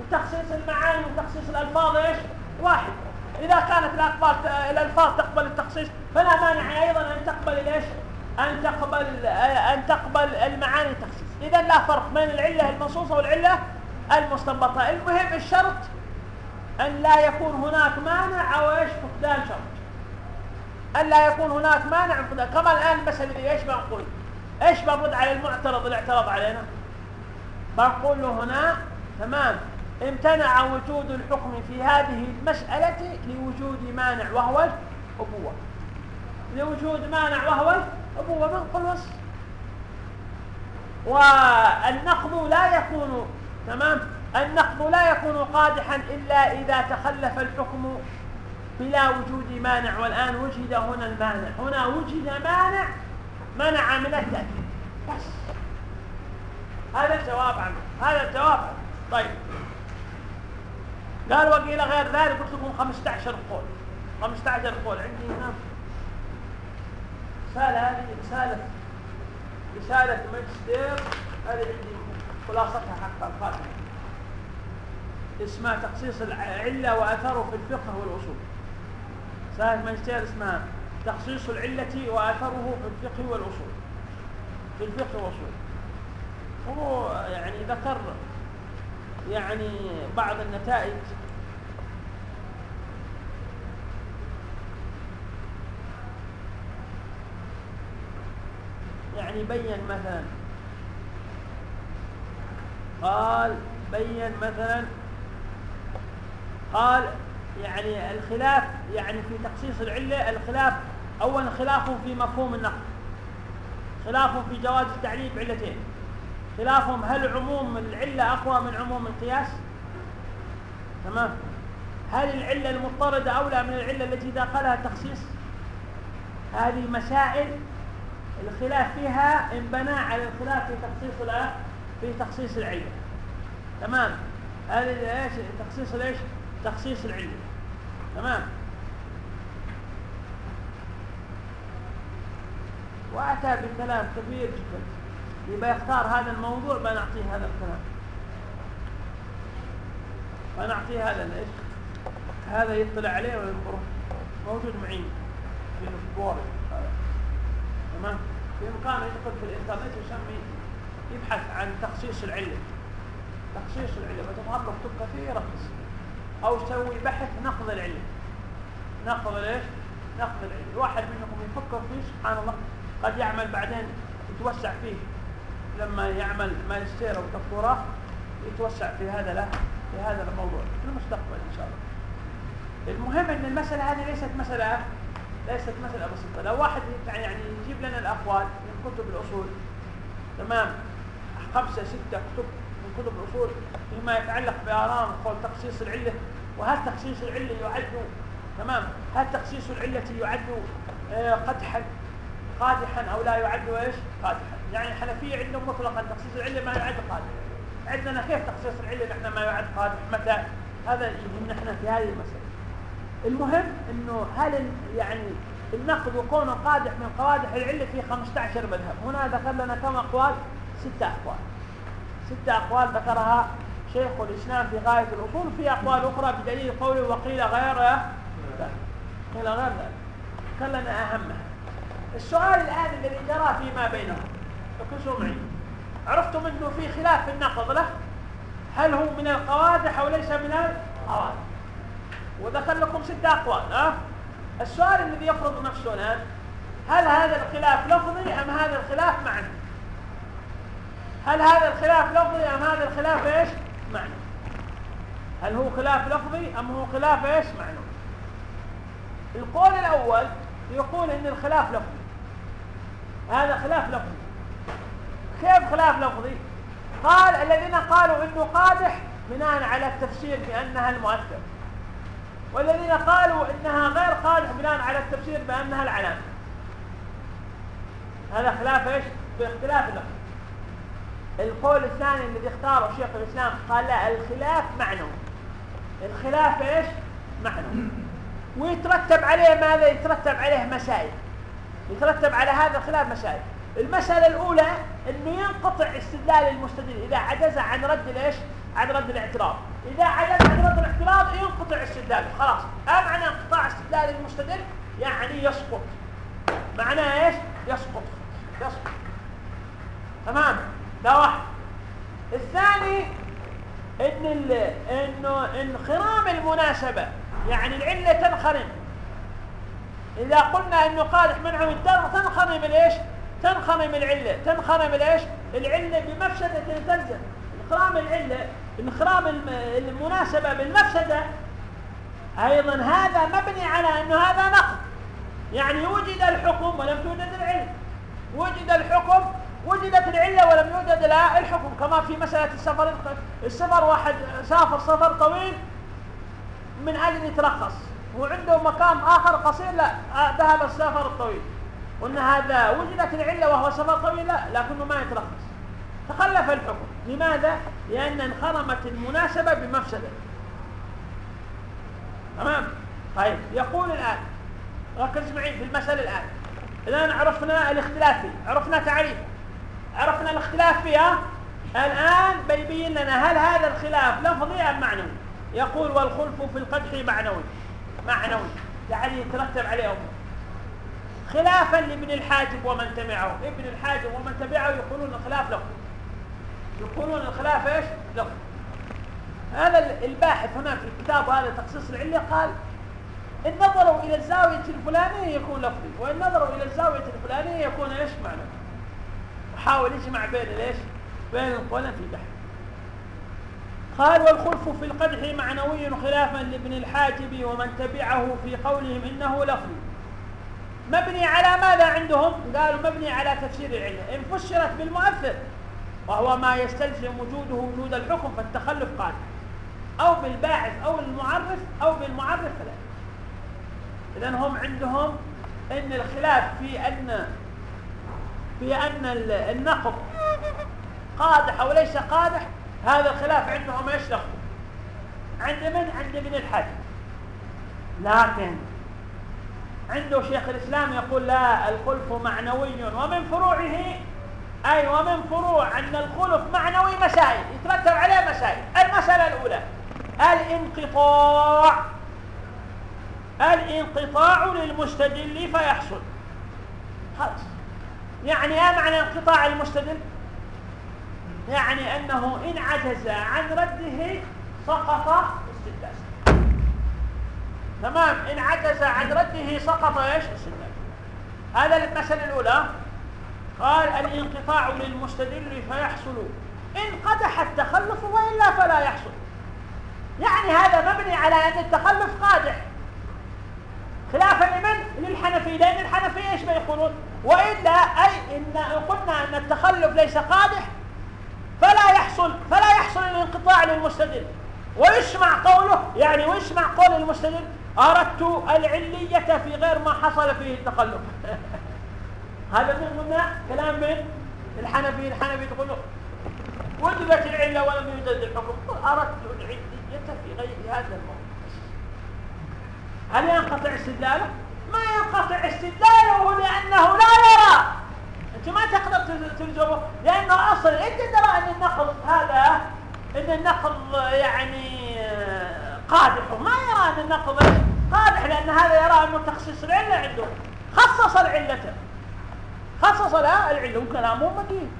وتخصيص المعاني وتخصيص الألفاظ إيش؟ واحد. إذا كانت الألفاظ الألفاظ تقبل التخصيص فلا مانع أيضا أن تقبل إيش؟ أن تقبل أن تقبل المعاني التخصيص إذا لا فرق بين العلة المنصوصة والعلة المستنبطة. المهم الشرط أن لا يكون هناك مانع أو إيش فقدان شرط. أن لا يكون هناك مانع فقدان. كما الآن مثلا إيش بنقول إيش برد على المعترض؟ اللي اعترض علينا بقول له هنا تمام. امتنع وجود الحكم في هذه المسألة لوجود مانع وهو الأبوة. لوجود مانع وهو الأبوة. بنقول بس. والنقض لا يكون تمام. النقض لا يكون قادحا إلا إذا تخلف الحكم بلا وجود مانع. والآن وجد هنا المانع. هنا وجد مانع منع من التأكيد. بس. هذا الجواب عنه. هذا الجواب عنه. طيب. قال وقيل غير ذلك. قلت لكم 15 قول. 15 قول. عندي هنا الرسالة هذه رسالة رسالة ماجستير. هذه عندي خلاصتها حق الخاتمة اسمها تخصيص العلة وأثره في الفقه والأصول. رسالة ماجستير اسمها. تخصيص العلة وأثره في الفقه والأصول. في الفقه والأصول. هو يعني ذكر يعني بعض النتائج. يعني بين مثلا. قال بين مثلا قال يعني الخلاف يعني في تخصيص العلة الخلاف أولا خلاف في مفهوم النقد خلاف في جواز التعليل بعلتين خلافهم هل عموم العلة أقوى من عموم القياس؟ تمام؟ هل العلة المضطردة أولى من العلة التي داخلها تخصيص هذه مسائل الخلاف فيها انبنى على الخلاف في تخصيص في تخصيص العلة. تمام؟ إيش؟ تخصيص الإيش؟ تخصيص العلة تمام؟ وأتى بكلام كبير جدا يبقى يختار هذا الموضوع بنعطيه هذا الكلام. بنعطيه هذا إيش هذا يطلع عليه وينظره موجود معي في البورد. تمام؟ بامكانه يدخل في الإنترنت ويسمي يبحث عن تخصيص العله تخصيص العله فتظهر كتب كثيرة أو يسوي بحث نقض العله نقض ليش؟ نقض العله واحد منكم يفكر فيه سبحان الله قد يعمل بعدين يتوسع فيه. لما يعمل ماجستير أو دكتوراه يتوسع في هذا له في هذا الموضوع في المستقبل إن شاء الله. المهم إن المسألة هذه ليست مسألة ليست مسألة بسيطة. لو واحد يعني يجيب لنا الأقوال من كتب الأصول تمام خمسة ستة كتب كتب الاصول فيما يتعلق بآرام قول تخصيص العلة وهل تخصيص العلة يعد؟ تمام. هل تخصيص العلة يعد آه، قدحا؟ قادحا أو لا يعد إيش؟ قادحا. يعني الحنفية عندهم مطلقا تخصيص العلة ما يعد قادح عندنا كيف تخصيص العلة نحن ما يعد قادح متى؟ هذا يهمنا إحنا في هذه المسألة. المهم إنه هل يعني النقد وكونه قادح من قوادح العلة في 15 مذهب. هنا ذكر لنا كم أقوال؟ ستة أقوال. ستة أقوال ذكرها شيخ الإسلام في غاية الأصول في أقوال أخرى بدليل قوله وقيل غير قيل غير ذلك. لنا أهمها. السؤال الآن الذي جرى فيما بينهم. ركزوا معي عرفتم أنه في خلاف في النقض له؟ هل هو من القوادح أو ليس من القوادح؟ وذكر لكم ست أقوال ها؟ السؤال الذي يفرض نفسه الآن هل هذا الخلاف لفظي أم هذا الخلاف معنى هل هذا الخلاف لفظي أم هذا الخلاف إيش؟ معنى هل هو خلاف لفظي أم هو خلاف إيش؟ معنى القول الأول يقول إن الخلاف لفظي. هذا خلاف لفظي. كيف خلاف لفظي؟ قال الذين قالوا إنه قادح بناء على التفسير بأنها المؤثر. والذين قالوا إنها غير قادح بناء على التفسير بأنها العلامة. هذا خلاف إيش؟ باختلاف اللفظ القول الثاني الذي اختاره شيخ الإسلام قال لا الخلاف معنوي الخلاف إيش؟ معنوي ويترتب عليه ماذا؟ يترتب عليه مسائل. يترتب على هذا الخلاف مسائل. المسألة الأولى أنه ينقطع استدلال المستدل. إذا عجز عن رد ليش؟ عن رد الاعتراض. إذا عجز عن رد الاعتراض ينقطع استدلاله. خلاص. معنى انقطاع استدلال المستدل؟ يعني يسقط. معناه إيش؟ يسقط. يسقط. تمام؟ ده واحد. الثاني إن إنه انخرام المناسبة يعني العلة تنخرم. إذا قلنا إنه قادح منعه الدر تنخرم الإيش؟ تنخرم العلة. تنخرم الإيش؟ العلة بمفسدة تنزل انخرام العلة انخرام المناسبة بالمفسدة أيضا هذا مبني على إنه هذا نقد يعني وجد الحكم ولم توجد العله وجد الحكم وجدت العلة ولم يوجد الحكم كما في مسألة السفر السفر واحد سافر سفر طويل من أجل يترخص وعنده مقام آخر قصير لا ذهب السفر الطويل. قلنا هذا وجدت العلة وهو سفر طويل لا لكنه ما يترخص. تخلف الحكم. لماذا؟ لأن انخرمت المناسبة بمفسدة. تمام؟ طيب يقول الآن ركز معي في المسألة الآن. الآن عرفنا الاختلاف فيه عرفنا تعريفه. عرفنا الاختلاف فيها؟ الآن بيبين لنا هل هذا الخلاف لفظي أم معنوي. يقول والخلف في القدح معنوي. معنوي. يعني يترتب عليه أمر خلافا لابن الحاجب ومن تبعه. ابن الحاجب ومن تبعه يقولون الخلاف لفظي يقولون الخلاف إيش؟ لفظي هذا الباحث هنا في الكتاب هذا تخصيص العلة قال إن نظروا إلى الزاوية الفلانية يكون لفظي وإن نظروا إلى الزاوية الفلانية يكون إيش معنى وحاول يجمع بين الإيش بين القولين في البحث قال والخلف في القدح معنوي خلافا لابن الحاجب ومن تبعه في قولهم إنه لفظي مبني على ماذا عندهم؟ قالوا مبني على تفسير العلة. إن فسرت بالمؤثر وهو ما يستلزم وجوده وجود الحكم فالتخلف قادم أو بالباعث أو المعرف أو بالمعرف فلا إذن هم عندهم أن الخلاف في أن في أن النقض قادح أو ليس قادح هذا الخلاف عندهم إيش عند من؟ عند ابن الحج لكن عنده شيخ الإسلام يقول لا الخلف معنوي ومن فروعه أي ومن فروع أن الخلف معنوي مسائل يترتب عليه مسائل. المسألة الأولى الانقطاع الانقطاع للمستدل فيحصل. خلاص. يعني إيه معنى انقطاع المستدل؟ يعني أنه إن عجز عن رده سقط استدلال. تمام؟ إن عجز عن رده سقط إيش؟ استدلال. هذا المسألة الأولى. قال الانقطاع للمستدل فيحصل إن قدح التخلف وإلا فلا يحصل. يعني هذا مبني على أن التخلف قادح. خلافا لمن؟ للحنفي. لأن الحنفي إيش ما يقولون؟ وإلا أي إن قلنا أن التخلف ليس قادح فلا يحصل فلا يحصل الانقطاع للمستدل. ويسمع قوله يعني ويسمع قول المستدل أردت العلية في غير ما حصل فيه التخلف. هذا من قلنا كلام من الحنفي الحنفي تقول وجدت العلة ولم يوجد الحكم. أردت العلية في غير هذا الموضوع هل ينقطع استدلاله؟ ما ينقطع استدلاله لأنه لا يرى. أنت ما تقدر تلزمه لأنه أصلا أنت ترى أن النقض هذا أن النقض يعني قادح. وما يرى أن النقض قادح لأن هذا يرى أنه تخصيص العلة عنده. خصص العلة. خصص لها العلة وكلامه مدين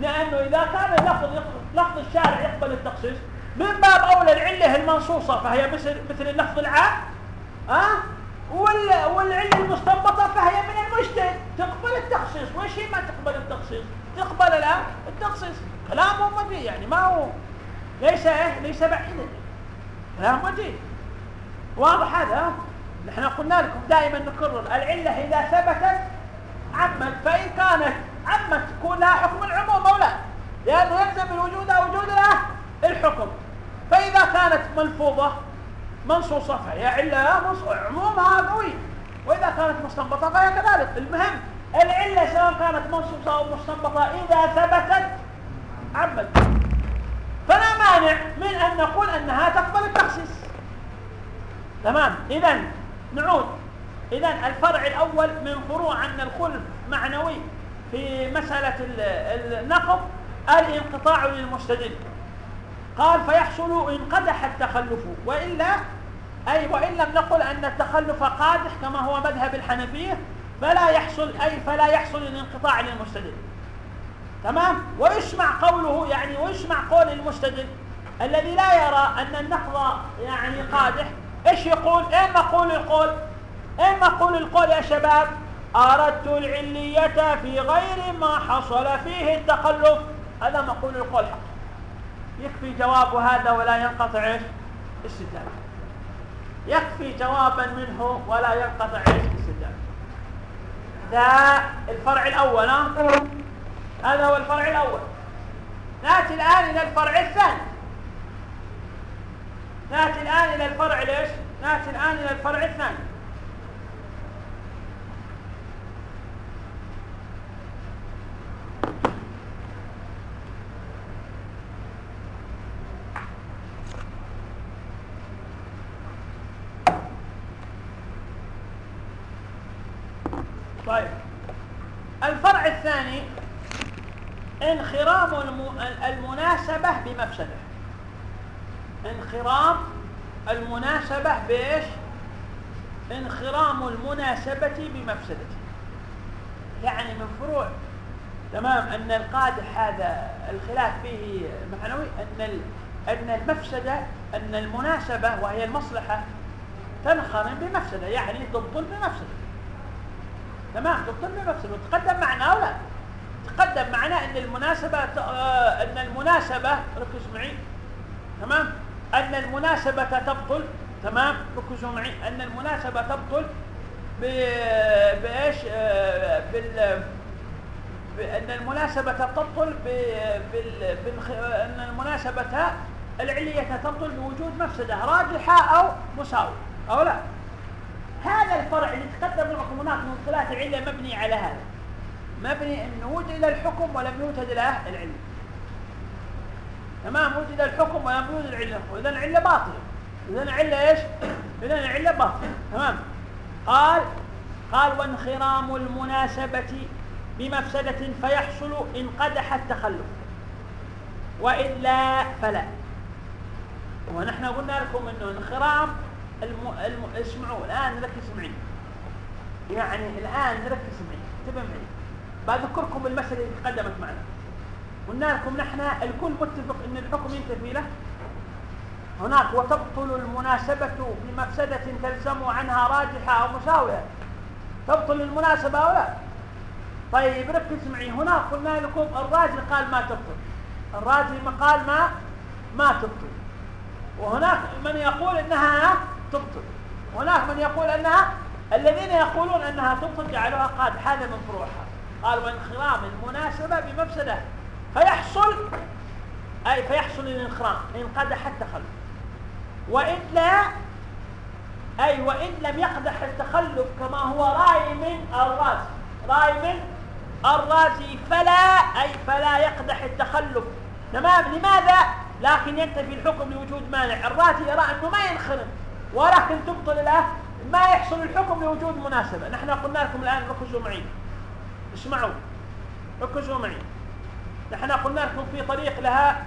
لأنه إذا كان اللفظ لفظ الشارع يقبل التخصيص من باب أولى العلة المنصوصة فهي مثل اللفظ العام. أه؟ والعلة المستنبطة فهي من المجتهد. تقبل التخصيص. وش هي ما تقبل التخصيص؟ تقبل لا التخصيص كلامه مدين يعني ما هو ليس إيه ليس بعيدا كلام مدين واضح هذا؟ نحن قلنا لكم دائما نكرر العلة إذا ثبتت عمت فإن كانت عمت تكون لها حكم العموم أو لا؟ لأنه يلزم الوجود وجود له الحكم. فإذا كانت ملفوظة منصوصة فهي علة عمومها قوي. وإذا كانت مستنبطة فهي كذلك. المهم العلة سواء كانت منصوصة أو مستنبطة إذا ثبتت عمت فلا مانع من أن نقول أنها تقبل التخصيص. تمام؟ إذا نعود. إذا الفرع الأول من فروع أن الخلف معنوي في مسألة النقض الانقطاع للمستدل. قال فيحصل إن قدح التخلف. وإلا أي وإن لم نقل أن التخلف قادح كما هو مذهب الحنفية فلا يحصل أي فلا يحصل الانقطاع للمستدل. تمام؟ ويسمع قوله يعني ويسمع قول المستدل الذي لا يرى أن النقض يعني قادح. إيش يقول؟ إيه مقول القول؟ إيه مقول القول يا شباب؟ أردت العلية في غير ما حصل فيه التخلف. هذا مقول القول حق يكفي جواب هذا ولا ينقطع إيش؟ يكفي جوابا منه ولا ينقطع إيش؟ استدلال. ذا الفرع الأول ها؟ هذا هو الفرع الأول. ناتي الآن إلى الفرع الثاني. ناتي الآن إلى الفرع ليش؟ ناتي الآن إلى الفرع الثاني طيب الثاني انخرام الم- المناسبة بمفسدة. انخرام المناسبة بإيش؟ انخرام المناسبة بمفسدة. يعني من فروع تمام أن القادح هذا الخلاف فيه معنوي أن ال- أن المفسدة أن المناسبة وهي المصلحة تنخرم بمفسدة يعني تبطل بمفسدة. تمام؟ تبطل بمفسدة. وتقدم معنا أو لا؟ تقدم معنا إن المناسبة آه، إن المناسبة ركز معي. تمام؟ أن المناسبة تبطل تمام؟ ركزوا معي. أن المناسبة تبطل بإيش؟ آه، بال بأن المناسبة تبطل بال... بالخ... أن المناسبة العلية تبطل بوجود مفسدة راجحة أو مساوية أو لا؟ هذا الفرع اللي تقدم لكم هناك من ثلاث علة مبني على هذا. مبني أنه وجد الحكم ولم يوجد له العلة تمام؟ وجد الحكم ولم يوجد العلة وإذا العلة باطلة. إذا العلة إيش؟ إذا العلة باطلة. تمام؟ قال قال وانخرام المناسبة بمفسدة فيحصل إن قدح التخلف. وإلا فلا. ونحن قلنا لكم أنه انخرام الم... الم... اسمعوا الآن نركز معي. يعني الآن نركز معي. انتبه معي. بذكركم المسألة اللي تقدمت معنا. قلنا لكم نحن الكل متفق أن الحكم ينتفي له. هناك وتبطل المناسبة بمفسدة تلزم عنها راجحة أو مساوية. تبطل المناسبة أو لا. طيب ركز معي. هنا قلنا لكم الراجل قال ما تبطل. الراجل قال ما ما تبطل. وهناك من يقول إنها تبطل. هناك من يقول إنها الذين يقولون إنها تبطل جعلوها قاد هذا من فروعها قال وانخرام المناسبة بمفسدة. فيحصل أي فيحصل الانخرام ان قدح التخلف والا أي وإن لم يقدح التخلف كما هو رأي من الرازي. رأي من الرازي فلا أي فلا يقدح التخلف. تمام؟ لماذا؟ لكن ينتفي الحكم لوجود مانع. الرازي يرى أنه ما ينخرم ولكن تبطل له ما يحصل الحكم لوجود مناسبة. نحن قلنا لكم الآن ركزوا معي. اسمعوا ركزوا معي. نحن قلنا لكم في طريق لها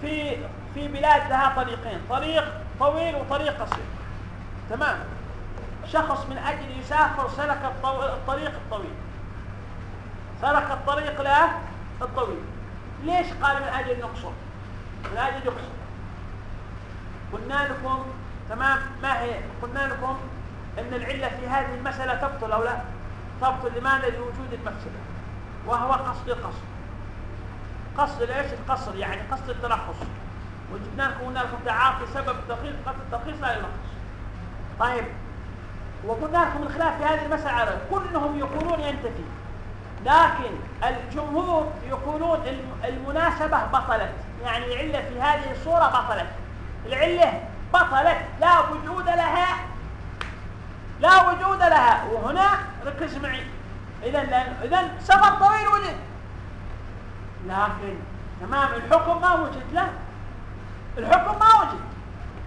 في في بلاد لها طريقين طريق طويل وطريق قصير. تمام؟ شخص من أجل يسافر سلك. الطريق الطويل. سلك الطريق له الطويل. ليش قال من أجل نقصر من أجل يقصر قلنا لكم تمام؟ ما هي؟ قلنا لكم أن العلة في هذه المسألة تبطل أو لا. تبطل لماذا لوجود المفسدة وهو قصد القصر. قصد ليش القصر يعني قصد الترخص وجبنا لكم لكم تعاطي سبب الترخيص قصد الترخيص لا يلخص. طيب. وقلنا لكم الخلاف في هذه المسألة كلهم يقولون ينتفي. لكن الجمهور يقولون المناسبة بطلت. يعني العلة في هذه الصورة بطلت. العلة بطلت. لا وجود لها لا وجود لها. وهنا ركز معي. إذا إذا سفر طويل وجد لكن تمام الحكم ما وجد لا الحكم ما وجد.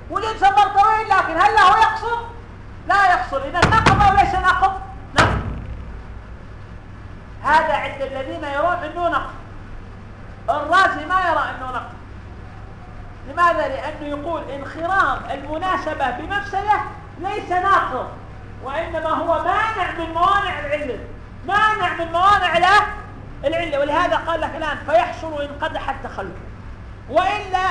وجد سفر طويل لكن هل هو يقصر؟ لا يقصر. إذا نقض أو ليس نقض نقض هذا عند الذين يرون أنه نقض الرازي ما يرى أنه نقض لماذا؟ لأنه يقول انخرام المناسبة بمفسدة ليس ناقض. وإنما هو مانع من موانع العلة مانع من موانع له العلة. ولهذا قال لك الآن فيحصل إن قدح التخلف. وإلا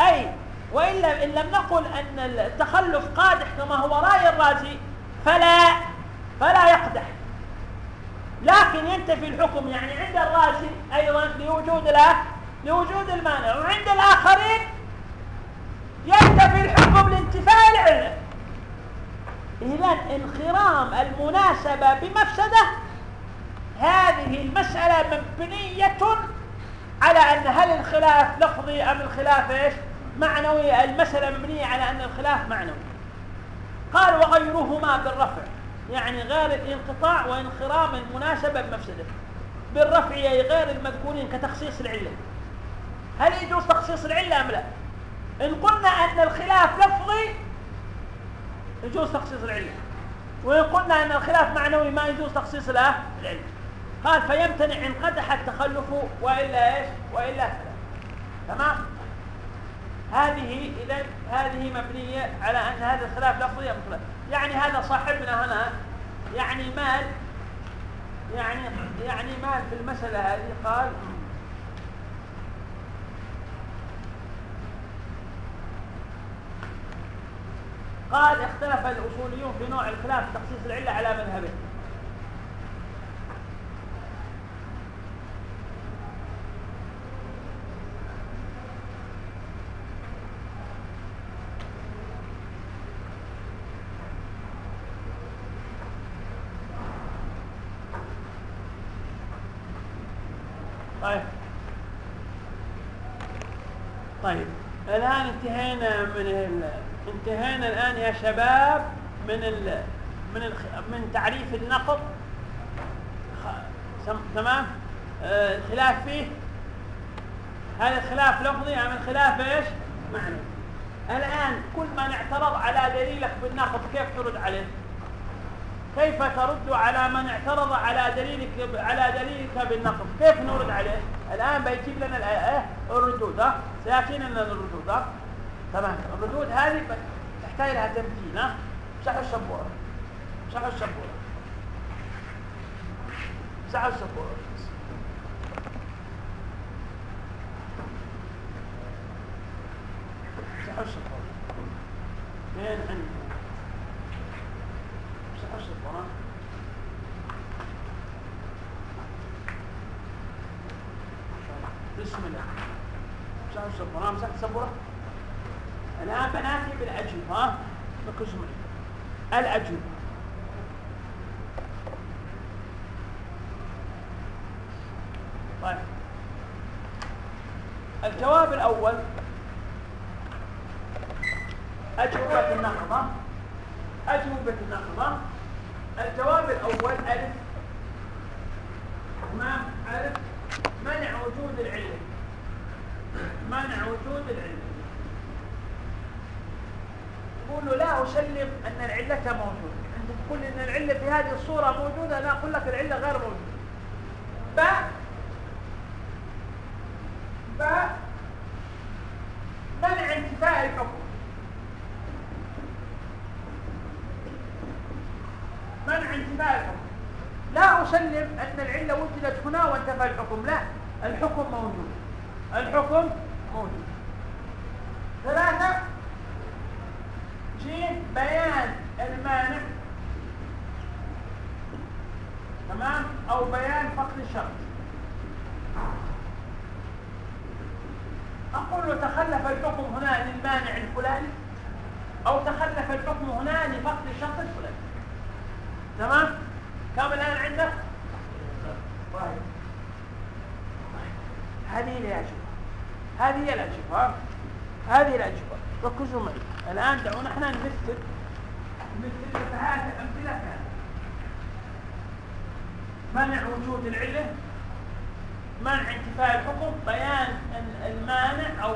أي وإلا إن لم نقل أن التخلف قادح كما هو رأي الرازي فلا فلا يقدح. لكن ينتفي الحكم يعني عند الرازي أيضا لوجود له لوجود المانع. وعند الآخرين ينتفي الحكم لانتفاء العلة إذا انخرام المناسبة بمفسدة. هذه المسألة مبنية على أن هل الخلاف لفظي أم الخلاف إيش؟ معنوي. المسألة مبنية على أن الخلاف معنوي. قال وغيرهما بالرفع يعني غير الانقطاع وانخرام المناسبة بمفسدة. بالرفع أي غير المذكورين كتخصيص العلة. هل يجوز تخصيص العلة أم لا؟ إن قلنا أن الخلاف لفظي يجوز تخصيص العلة وإن قلنا أن الخلاف معنوي ما يجوز تخصيص العلة قال فيمتنع إن قدح التخلف وإلا إيش؟ وإلا فلا. تمام؟ هذه إذا هذه مبنية على أن هذا الخلاف لفظي خلاف يعني هذا صاحبنا هنا يعني مال يعني يعني مال في المسألة هذه قال قال اختلف الأصوليون في نوع الخلاف تخصيص العلة على مذهبين طيب طيب الآن انتهينا من. انتهينا الآن يا شباب من ال... من ال... من تعريف. سم... تمام؟ آه الخلاف فيه؟ هذا الخلاف لفظي أم الخلاف إيش؟ معنى الآن كل من اعترض على دليلك بالنقض كيف ترد عليه؟ كيف ترد على من اعترض على دليلك على دليلك بالنقض كيف نرد عليه؟ الآن بيجيب لنا الآية الردود ها؟ سيأتينا لنا الردود تمام. الردود هذه تحتاج لها تمثيل ها؟ مسحوا السبورة. مسحوا السبورة. مسحوا السبورة. مسحوا السبورة. فين عندي؟ مسحوا السبورة. بسم الله. مسحوا السبورة. مسحت السبورة؟ الآن بناتي بالأجوبة معي الأجوبة طيب. الجواب الأول أجوبة النقضة أجوبة النقضة الجواب الأول ألف تمام ألف منع وجود العلة منع وجود العلة تقول له لا أسلم أن العلة موجودة أنت تقول أن العلة في هذه الصورة موجودة أنا أقول لك العلة غير موجودة باء باء منع انتفاء الحكم منع انتفاء الحكم لا أسلم أن العلة وجدت هنا وانتفى الحكم لا الحكم موجود الحكم موجود ثلاثة جيم بيان المانع تمام أو بيان فقد الشرط أقول له تخلف الحكم هنا للمانع الفلاني أو تخلف الحكم هنا لفقد الشرط الفلاني تمام كم الآن عندك طيب هذه هي الأجوبة هذه هي الأجوبة هذه الأجوبة ركزوا معي الآن دعونا إحنا نمثل نمثل هذه الأمثلة كانت منع وجود العلة منع انتفاء الحكم بيان المانع أو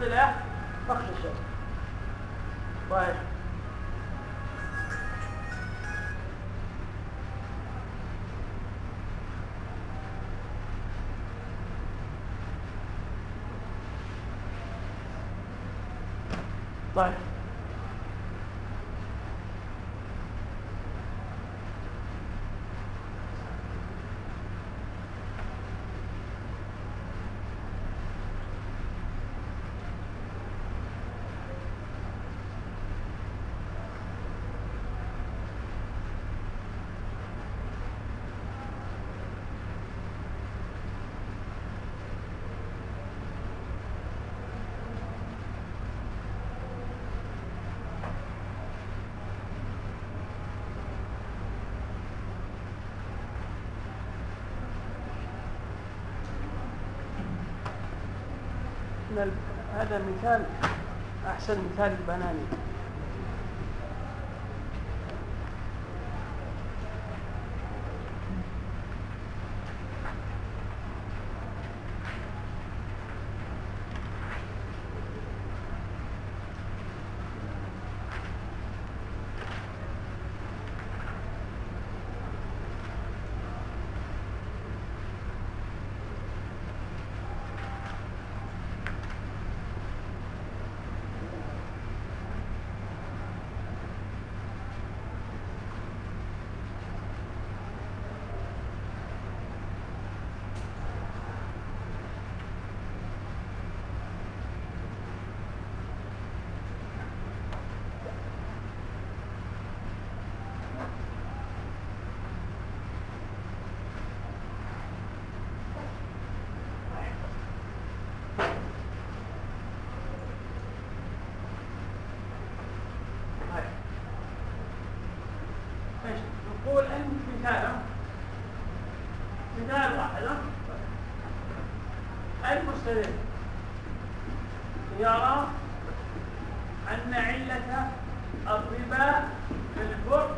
فقد له فقد الشيء طيب. طيب. هذا مثال أحسن مثال البناني أن علة الربا في البر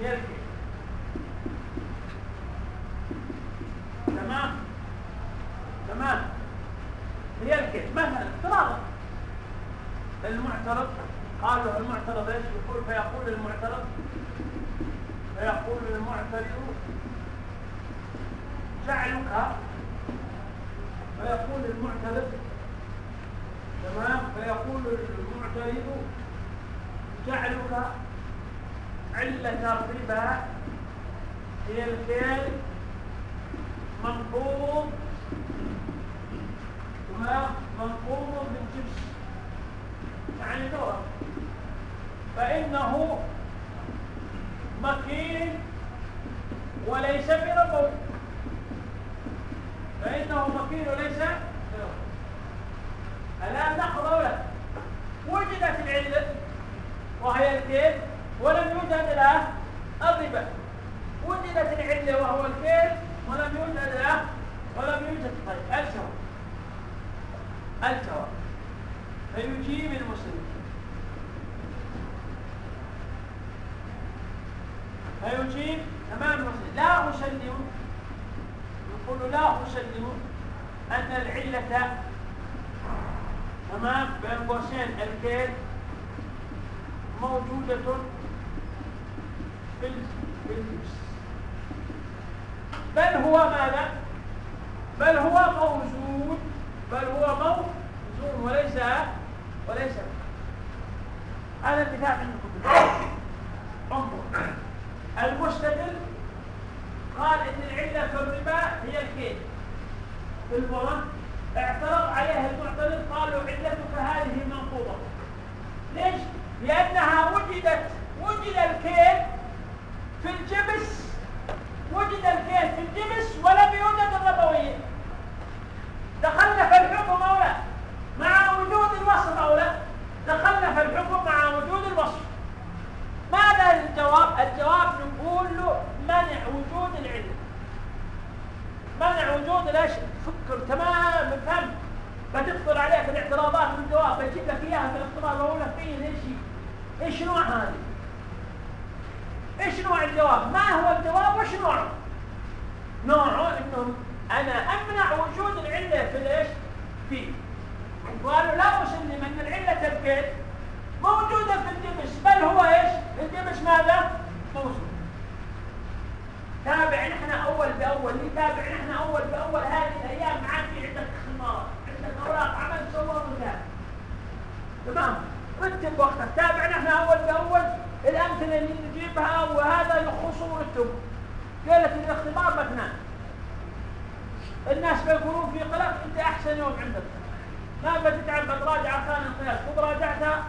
هي الكيل تمام؟ تمام. هي الكيل مثلا افتراضا. المعترض قال له المعترض إيش؟ يقول فيقول المعترض فيقول المعترض جعلك فيقول المعترض تمام؟ فيقول المعترض جعلك علة الربا هي الكيل منقوض تمام منقوض من جبس يعني دور فإنه مكين وليس بربوي فإنه مكين وليس الآن نأخذ أولا. وجدت العلة وهي الكيل ولم يوجد له الربا وجدت العلة وهو الكيل ولم يوجد له ولم يوجد طيب الجواب الجواب فيجيب المسلم. فيجيب تمام المسلم. لا أسلم. يقول لا أسلم أن العلة تمام بين قوسين الكيل موجودة في بل هو ماذا؟ بل هو موجود بل هو موزون وليس وليس. هذا المثال عندكم. انظر. المستدل قال إن العلة في الربا هي الكيل في البرن اعترض عليها المعترض قالوا علتك هذه منقوضه ليش؟ لأنها وجدت وجد الكيل في الجبس وجد الكيل في الجبس ولم يوجد الربوية. تخلف الحكم أو لا؟ مع وجود الوصف أو لا؟ تخلف الحكم مع وجود الوصف. ماذا الجواب؟ الجواب نقول له منع وجود العلم. منع وجود الايش فكر تمام فهم بتخطر عليك الاعتراضات من بجيب لك إياها في الاختبار بقول لك فين إيش إيش نوع هذه إيش نوع الجواب؟ ما هو الجواب وش نوعه؟ نوعه إنه أنا أمنع وجود العلة في الإيش؟ فيه قالوا لا اسلم إن العلة الكيل موجودة في الجبس بل هو إيش؟ الجبس ماذا؟ موجود. تابع نحن أول بأول نتابع نحن أول بأول؟ هذه الأيام معك في عندك خمار عندك أوراق عمل صور وكذا تمام؟ رتب وقتك تابع نحن أول بأول؟ الأمثلة اللي نجيبها وهذا يخص ورتب ليله الاختبار ما تنام الناس بيقولون في قلق أنت أحسن يوم عندك. ما بتتعب بتراجع أركان القياس. خذ راجعتها.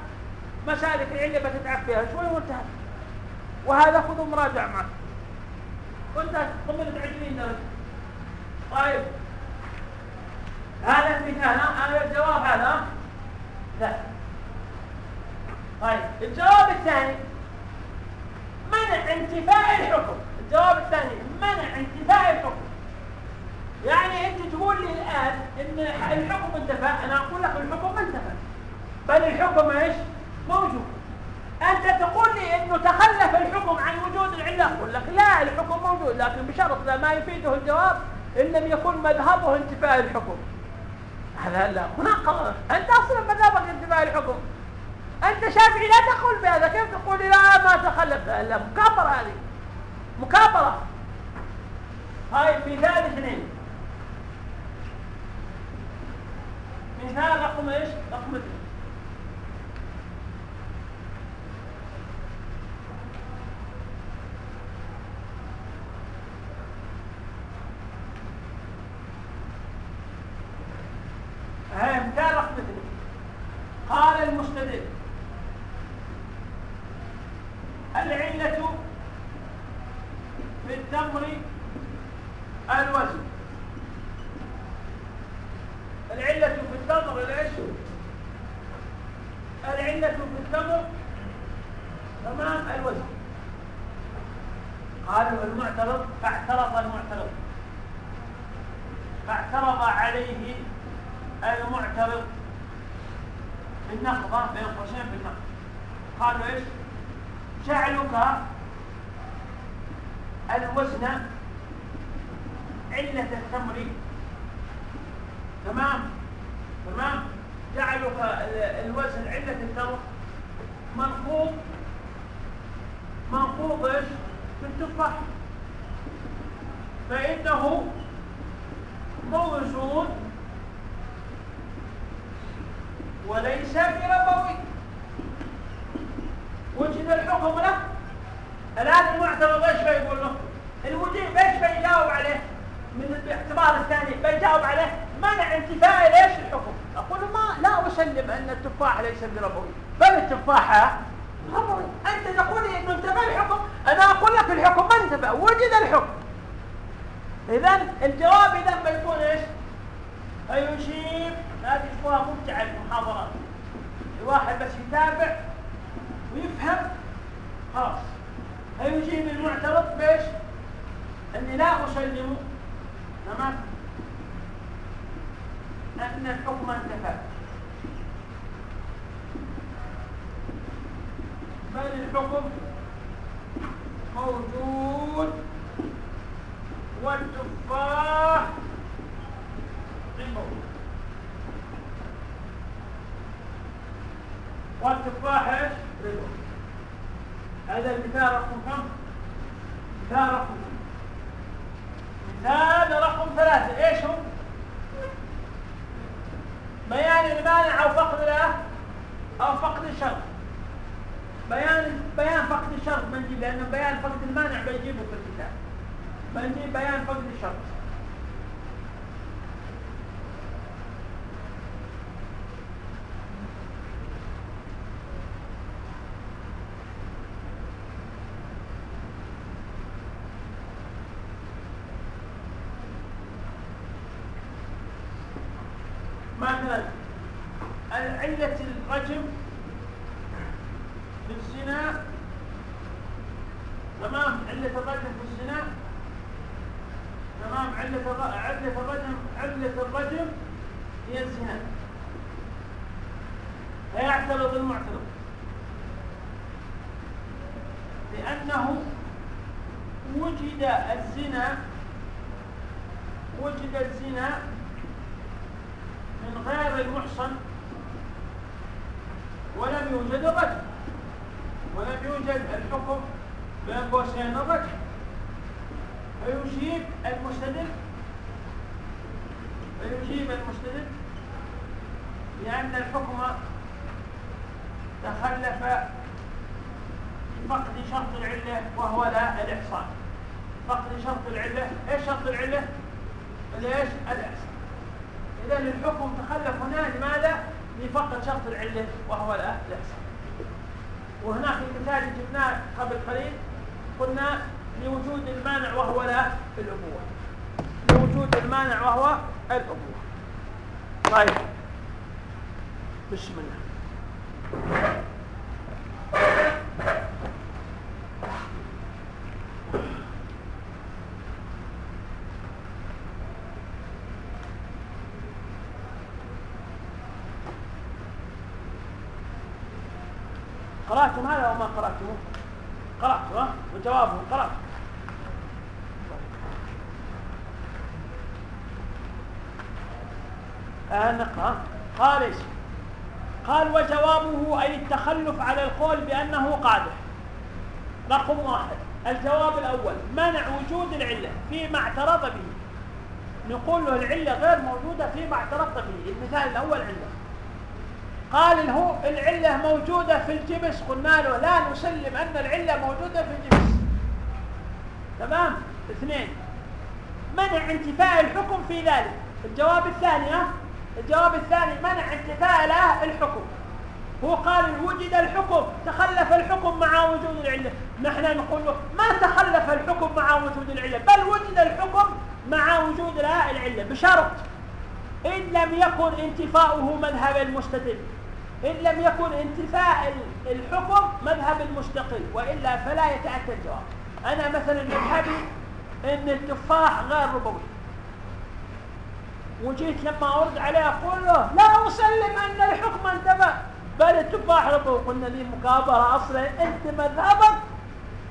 مسالك العله بتتعب فيها. شوي وانتهى وهذا خذوا مراجع معك. وانت ضمنت 20 درجه طيب. هذا المثال هذا الجواب هذا؟ لا. طيب. الجواب الثاني منع انتفاء الحكم. الجواب الثاني منع انتفاء الحكم. يعني أنت تقول لي الآن إن الحكم انتفى أنا أقول لك الحكم انتفى. بل الحكم إيش؟ موجود. أنت تقول لي إنه تخلف الحكم عن وجود العله أقول لك لا الحكم موجود لكن بشرط لا ما يفيده الجواب إن لم يكن مذهبه انتفاء الحكم. هذا لا مناقضه أنت أصلا مذهبك انتفاء الحكم. أنت شافعي لا تقول بهذا كيف تقول لا ما تخلف؟ لا مكابرة هذه. مكابرة. هاي مثال اثنين. مثال رقم إيش؟ رقم اثنين هاي مثال رقم اثنين قال المستدل العلة في التمر الوزن العلة في التمر ليش؟ العلة في التمر تمام الوزن قالوا المعترض فاعترض المعترض. فاعترض عليه المعترض. بالنقضة بين قوسين بالنقض. قالوا إيش؟ جعلك الوزن التمر مثلا علة الرجم في الزنا تمام؟ علة الرجم في الزنا تمام؟ علة الرجم علة الرجم هي الزنا. فيعترض المعترض. لأنه وجد الزنا وجد الزنا من غير المحصن ولم يوجد الرجل ولم يوجد الحكم بين قوسين الرجل فيجيب المستدل فيجيب المستدل لأن الحكم تخلف فقد شرط العلة وهو لا الإحصان فقد شرط العلة إيش شرط العلة؟ ليش؟ الإحصان إذا الحكم تخلف هنا لماذا؟ لفقد شرط العلة وهو الإحصان وهناك المثال جبناه قبل قليل قلنا لوجود المانع وهو لا الأبوة لوجود المانع وهو الأبوة طيب بسم الله قرأتم هذا أو ما قرأتموه قرأت ها وجوابه قرأت آه نقرأ قال إيش قال وجوابه أي التخلف على القول بأنه قادح رقم واحد الجواب الأول منع وجود العلة فيما اعترض به نقول له العلة غير موجودة فيما اعترضت به المثال الأول عنده قال هو العلة موجودة في الجبس. قلنا له لا نسلم أن العلة موجودة في الجبس. تمام؟ اثنين. منع انتفاء الحكم في ذلك. الجواب الثاني ها؟ الجواب الثاني منع انتفاء له الحكم. هو قال وجد الحكم تخلف الحكم مع وجود العلة. نحن نقول له ما تخلف الحكم مع وجود العلة؟ بل وجد الحكم مع وجود العلة بشرط إن لم يكن انتفاؤه مذهب المستدل إن لم يكن انتفاء الحكم مذهب المستقل وإلا فلا يتأتى الجواب. أنا مثلا مذهبي إن التفاح غير ربوي. وجيت لما أرد عليه أقول له لا أسلم أن الحكم انتبه بل التفاح ربو قلنا لي مكابرة أصلا أنت مذهبك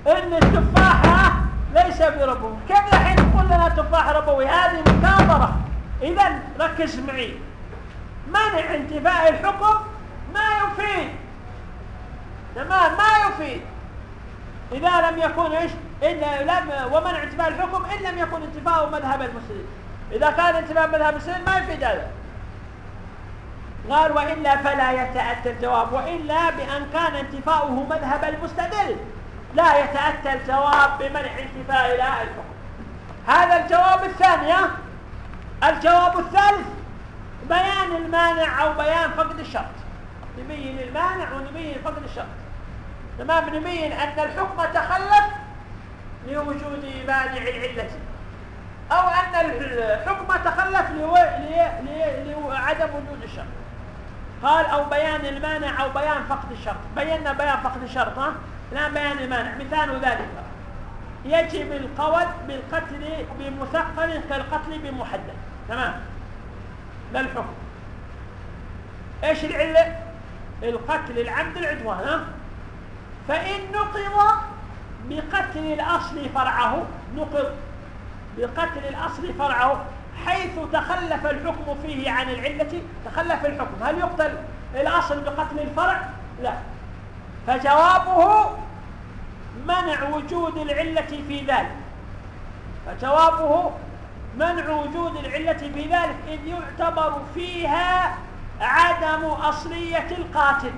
أن التفاحة ليس بربو كيف الحين تقول لنا تفاح ربوي؟ هذه مكابرة. إذا ركز معي. منع انتفاء الحكم؟ ما يفيد. تمام ما يفيد. إذا لم يكن إيش؟ إن لم ومنع انتفاء الحكم؟ إن لم يكن انتفاء مذهب المسلمين. إذا كان انتفاء مذهب المسلمين ما يفيد هذا. قال وإلا فلا يتأتى الجواب وإلا بأن كان انتفاؤه مذهب المستدل. لا يتأتى الجواب بمنع انتفاء لا الحكم. هذا الجواب الثاني الجواب الثالث بيان المانع أو بيان فقد الشرط. نبين المانع ونبين فقد الشرط. تمام؟ نبين أن الحكم تخلف لوجود مانع العلة أو أن الحكم تخلف لعدم وجود الشرط. قال أو بيان المانع أو بيان فقد الشرط. بينا بيان فقد الشرط ها؟ الآن بيان المانع مثال ذلك. يجب القول بالقتل بمثقل كالقتل بمحدد. تمام؟ لا الحكم؟ إيش العلة؟ القتل العمد العدوان ها؟ فإن نقض بقتل الأصل فرعه نقض بقتل الأصل فرعه حيث تخلف الحكم فيه عن العلة تخلف الحكم. هل يقتل الأصل بقتل الفرع؟ لا. فجوابه منع وجود العلة في ذلك. فجوابه منع وجود العلة في ذلك إذ يعتبر فيها عدم أصلية القاتل.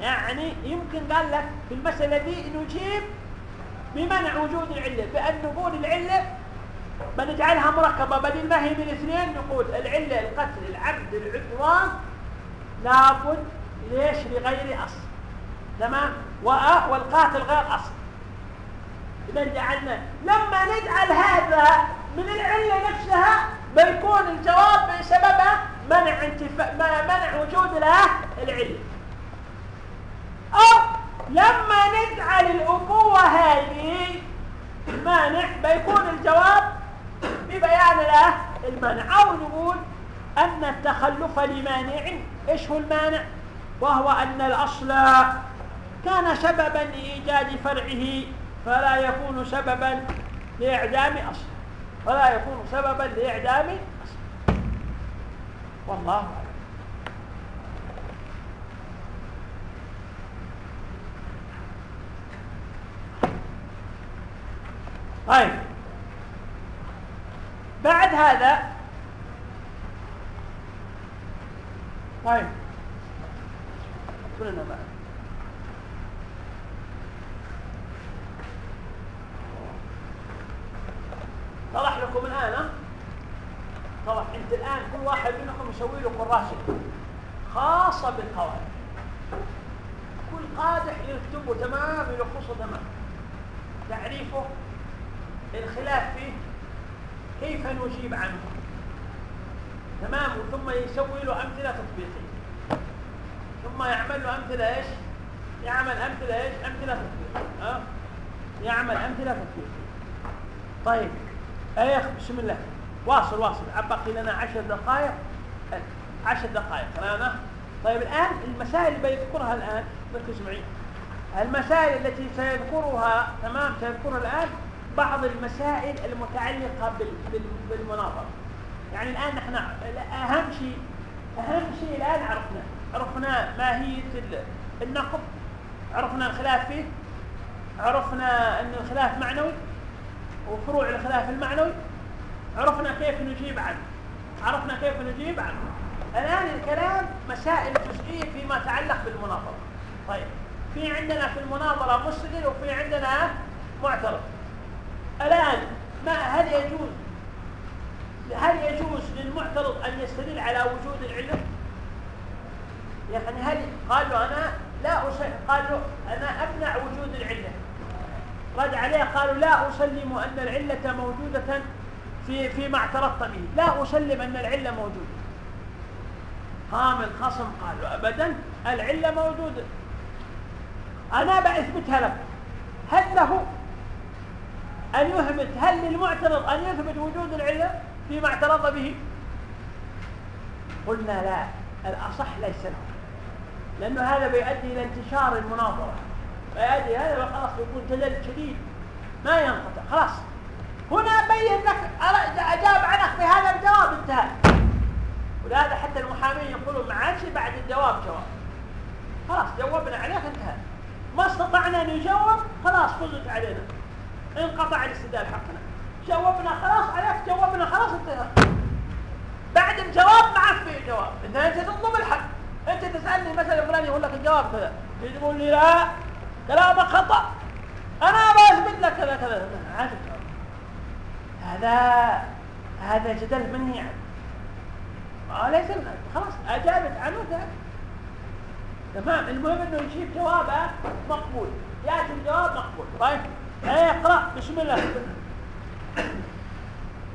يعني يمكن قال لك في المسألة دي نجيب بمنع وجود العلة بأن نقول العلة بنجعلها مركبة بدل ما هي من اثنين نقول العلة القتل العبد العدوان لابد ليش؟ لغير أصل. تمام؟ والقاتل غير أصل. إذا جعلنا لما نجعل هذا من العلة نفسها بيكون الجواب بسببه منع انتفاء منع وجود له العلة. أو لما نجعل الأبوة هذه مانع بيكون الجواب ببيان له المانع أو نقول أن التخلف لمانع. إيش هو المانع؟ وهو أن الأصل كان سببا لإيجاد فرعه فلا يكون سببا لإعدام أصل ولا يكون سببا لإعدام أصل والله أعلم. طيب. بعد هذا طيب. كلنا بعد طرح لكم الآن طرح. أنت الآن كل واحد منكم يسوي له كراسة خاصة بالقواعد. كل قادح يكتبه تمام يلخصه تمام. تعريفه الخلاف فيه كيف نجيب عنه؟ تمام. ثم يسوي له أمثلة تطبيقية. ثم يعمل له أمثلة إيش؟ يعمل أمثلة إيش؟ أمثلة تطبيقية أه؟ يعمل أمثلة تطبيقية. طيب. ايخ بسم الله. واصل واصل. بقي لنا عشر دقائق. عشر دقائق. الآن طيب الآن المسائل اللي بيذكرها الآن ركز معي. المسائل التي سيذكرها تمام؟ سيذكرها الآن بعض المسائل المتعلقة بالمناظرة. يعني الآن نحن أهم شيء أهم شيء الآن عرفنا. عرفنا ماهية النقد. عرفنا الخلاف فيه. عرفنا أن الخلاف معنوي. وفروع الخلاف المعنوي. عرفنا كيف نجيب عنه. عرفنا كيف نجيب عنه. الآن الكلام مسائل جزئية فيما يتعلق بالمناظرة. طيب في عندنا في المناظرة مستدل وفي عندنا معترض. الآن ما هل يجوز هل يجوز للمعترض أن يستدل على وجود العلة يعني هل قالوا أنا لا قالوا أنا أمنع وجود العلة رد عليه قالوا لا أسلم أن العلة موجودة في فيما اعترضت به. لا أسلم أن العلة موجودة. قام الخصم قالوا أبدا العلة موجودة. أنا بأثبتها لك. هل له أن يثبت هل للمعترض أن يثبت وجود العلة فيما اعترض به؟ قلنا لا. الأصح ليس له. لأنه هذا بيؤدي إلى انتشار المناظرة. فيؤدي هذا خلاص يكون جدل شديد ما ينقطع. خلاص. هنا بين لك أجاب عنك بهذا الجواب انتهى. ولهذا حتى المحامين يقولون ما عادش بعد الجواب جواب. خلاص جاوبنا عليك انتهى. ما استطعنا أن نجاوب خلاص فزت علينا. انقطع الاستدلال حقنا. جاوبنا خلاص عليك جاوبنا خلاص انتهى. بعد الجواب ما عاد في جواب انت انت تطلب الحق. انت تسألني مثلا فلان يقول لك الجواب كذا. تقول لي لا. كلامك خطأ. أنا بثبت لك كذا كذا. هذا هذا جدل منهي عنه آه ليس خلاص أجابت عنه ذلك تمام. المهم إنه يجيب جوابه مقبول. يأتي الجواب مقبول. طيب. اقرأ. بسم الله.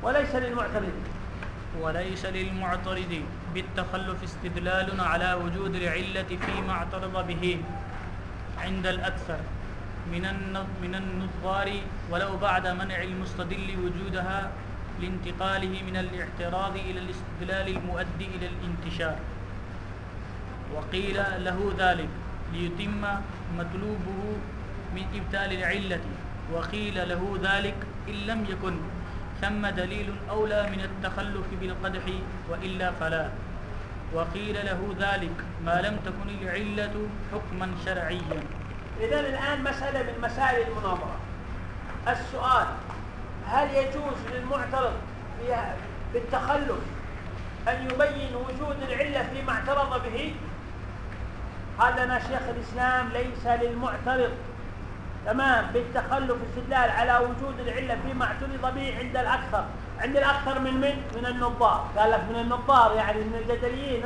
وليس للمعترض. وليس للمعترض بالتخلف استدلال على وجود العلة فيما اعترض به. عند الأكثر. من من النظار ولو بعد منع المستدل وجودها لانتقاله من الاعتراض إلى الاستدلال المؤدي إلى الانتشار. وقيل له ذلك ليتم مطلوبه من إبتال العلة. وقيل له ذلك إن لم يكن ثم دليل أولى من التخلف بالقدح وإلا فلا. وقيل له ذلك ما لم تكن العلة حكما شرعيا. إذا الآن مسألة من مسائل المناظرة. السؤال هل يجوز للمعترض بالتخلف أن يبين وجود العلة فيما اعترض به؟ قال لنا شيخ الإسلام ليس للمعترض. تمام بالتخلف استدلال على وجود العلة فيما اعترض به عند الأكثر. عند الأكثر من من؟ من النظار. قال لك من النظار يعني من الجدليين؟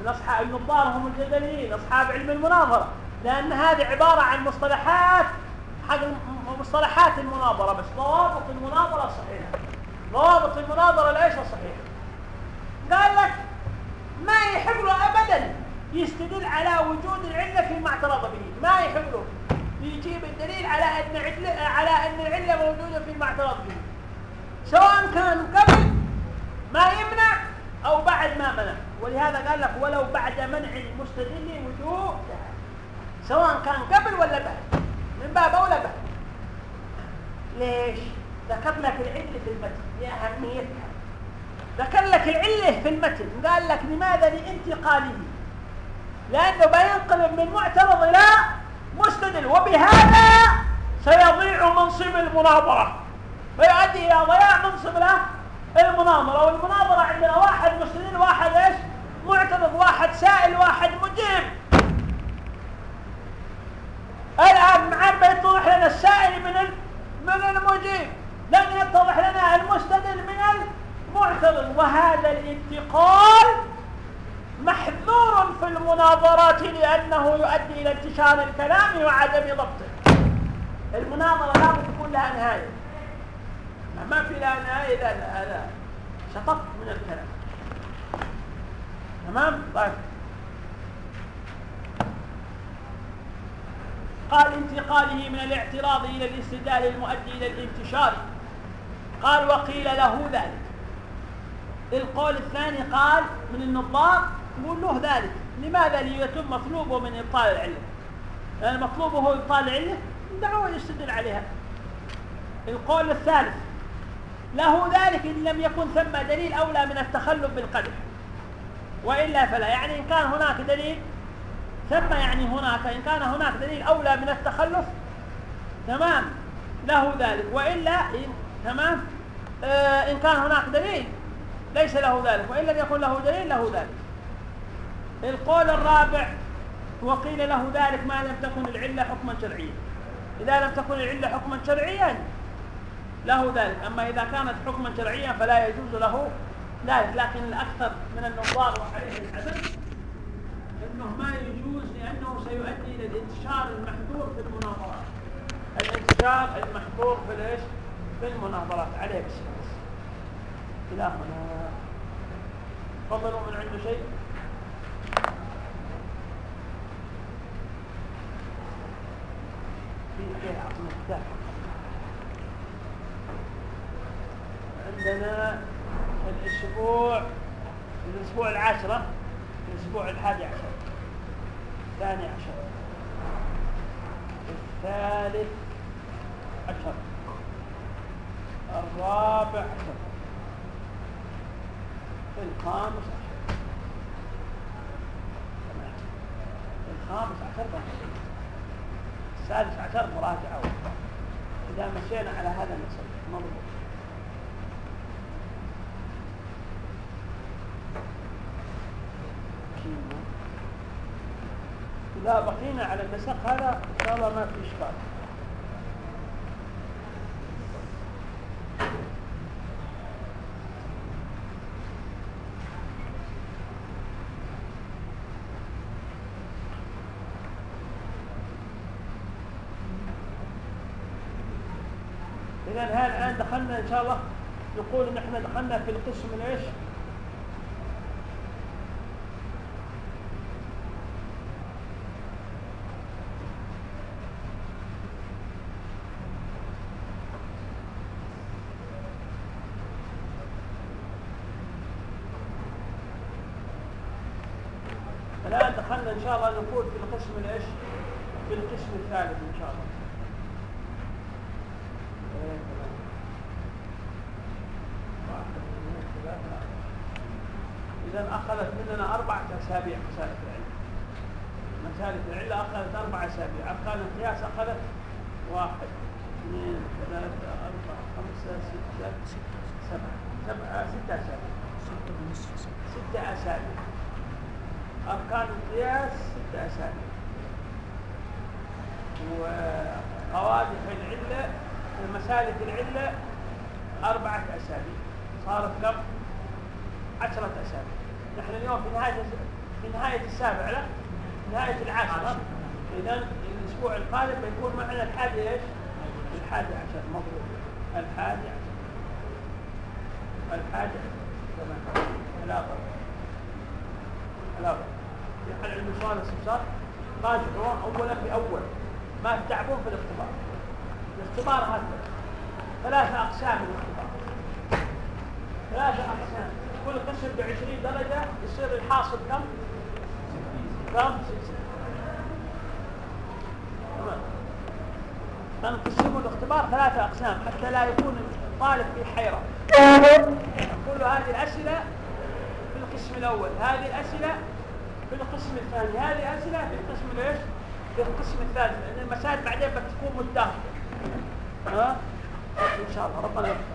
من أصحاب النظار هم الجدليين أصحاب علم المناظرة. لأن هذه عبارة عن مصطلحات حق مصطلحات المناظرة بس ضوابط المناظرة صحيحة. ضوابط المناظرة ليش صحيحة. قال لك ما يحق له أبدا يستدل على وجود العلة فيما اعترض به. ما يحق له يجيب الدليل على أن علة على أن العلة موجودة فيما اعترض به. سواء كان قبل ما يمنع أو بعد ما منع. ولهذا قال لك ولو بعد منع المستدل وجود سواء كان قبل ولا بعد. من باب أولى بعد. ليش؟ ذكر لك العلة في المتن. لأهميتها ذكر لك العلة في المتن. قال لك لماذا؟ لانتقاله لأنه بينقلب من معترض إلى مستدل. وبهذا سيضيع منصب المناظرة. ويؤدي إلى ضياع منصب له. المناظرة والمناظرة عندنا واحد مستدل واحد إيش؟ معترض واحد سائل واحد مجيب. الآن معان بيتضح لنا السائل من من المجيب. لن يتضح لنا المستدل من المعترض. وهذا الانتقال محذور في المناظرات لأنه يؤدي إلى انتشار الكلام وعدم ضبطه. المناظرة لابد تكون لها نهاية. ما في لها نهاية إذا هذا شطط من الكلام. تمام؟ طيب. قال انتقاله من الاعتراض إلى الاستدلال المؤدي إلى الانتشار. قال وقيل له ذلك. القول الثاني قال من النظار يقول له ذلك. لماذا؟ ليتم مطلوبه من إبطال العلة لأن مطلوبه هو إبطال العلة دعوة يستدل عليها. القول الثالث. له ذلك إن لم يكن ثم دليل أولى من التخلف بالقدح. وإلا فلا. يعني إن كان هناك دليل ثم يعني هناك إن كان هناك دليل أولى من التخلف تمام له ذلك. وإلا إن تمام آه إن كان هناك دليل ليس له ذلك. وإن لم يكن له دليل له ذلك. القول الرابع وقيل له ذلك ما لم تكن العلة حكما شرعيا. إذا لم تكن العلة حكما شرعيا له ذلك. أما إذا كانت حكما شرعيا فلا يجوز له ذلك. لكن الأكثر من النظار وعليه الحدث أنه ما يجوز لأنه سيؤدي إلى الانتشار المحظور في المناظرات. الانتشار المحظور في الإيش؟ في المناظرات. عليه بالسلام إلى هنا. تفضلوا من عنده شيء؟ عندنا الأسبوع الأسبوع العاشرة الأسبوع الحادي عشر الثاني عشر الثالث عشر الرابع عشر الخامس عشر. الخامس عشر السادس عشر مراجعة. إذا مشينا على هذا نصلي مضبوط. إذا بقينا على النسق هذا إن شاء الله ما في إشكال. إذا الآن دخلنا إن شاء الله؟ نقول إن إحنا دخلنا في القسم الإيش؟ الآن دخلنا إن شاء الله نقول في القسم الإيش؟ في القسم الثالث إن شاء الله. إذا أخذت مننا أربعة أسابيع مسالك العلة. مسالك العلة أخذت أربع أسابيع، أركان القياس أخذت واحد، اثنين، ثلاثة، أربعة، خمسة، ستة، سبعة، سبعة، ستة أسابيع. ستة ونصف سبعة ستة أسابيع أركان القياس ستة أسابيع وقوادح العلة ومسالك العلة أربعة أسابيع. صارت كم؟ عشرة أسابيع. نحن اليوم في نهاية في نهاية السابع لا نهاية العاشرة إذا الأسبوع القادم بيكون معنا الحادي إيش؟ الحادي عشر. مضبوط الحادي عشر. الحادي عشر. تمام. لا ضرر لا ضرر في حل علم سؤال الاستفسار راجعوا اولا باول ما تتعبون في الاختبار الاختبار هكذا ثلاثة أقسام الاختبار ثلاثة أقسام كل قسم ب 20 درجة يصير الحاصل كم؟ كم؟ تمام تنقسم الاختبار ثلاثة أقسام حتى لا يكون الطالب في حيرة كل هذه الأسئلة في القسم الأول هذه الأسئلة في القسم الثاني هذه أسئلة في القسم الإيش؟ في القسم الثالث المسائل بعدين بتكون متاخدة ها؟ إن شاء الله ربنا يوفق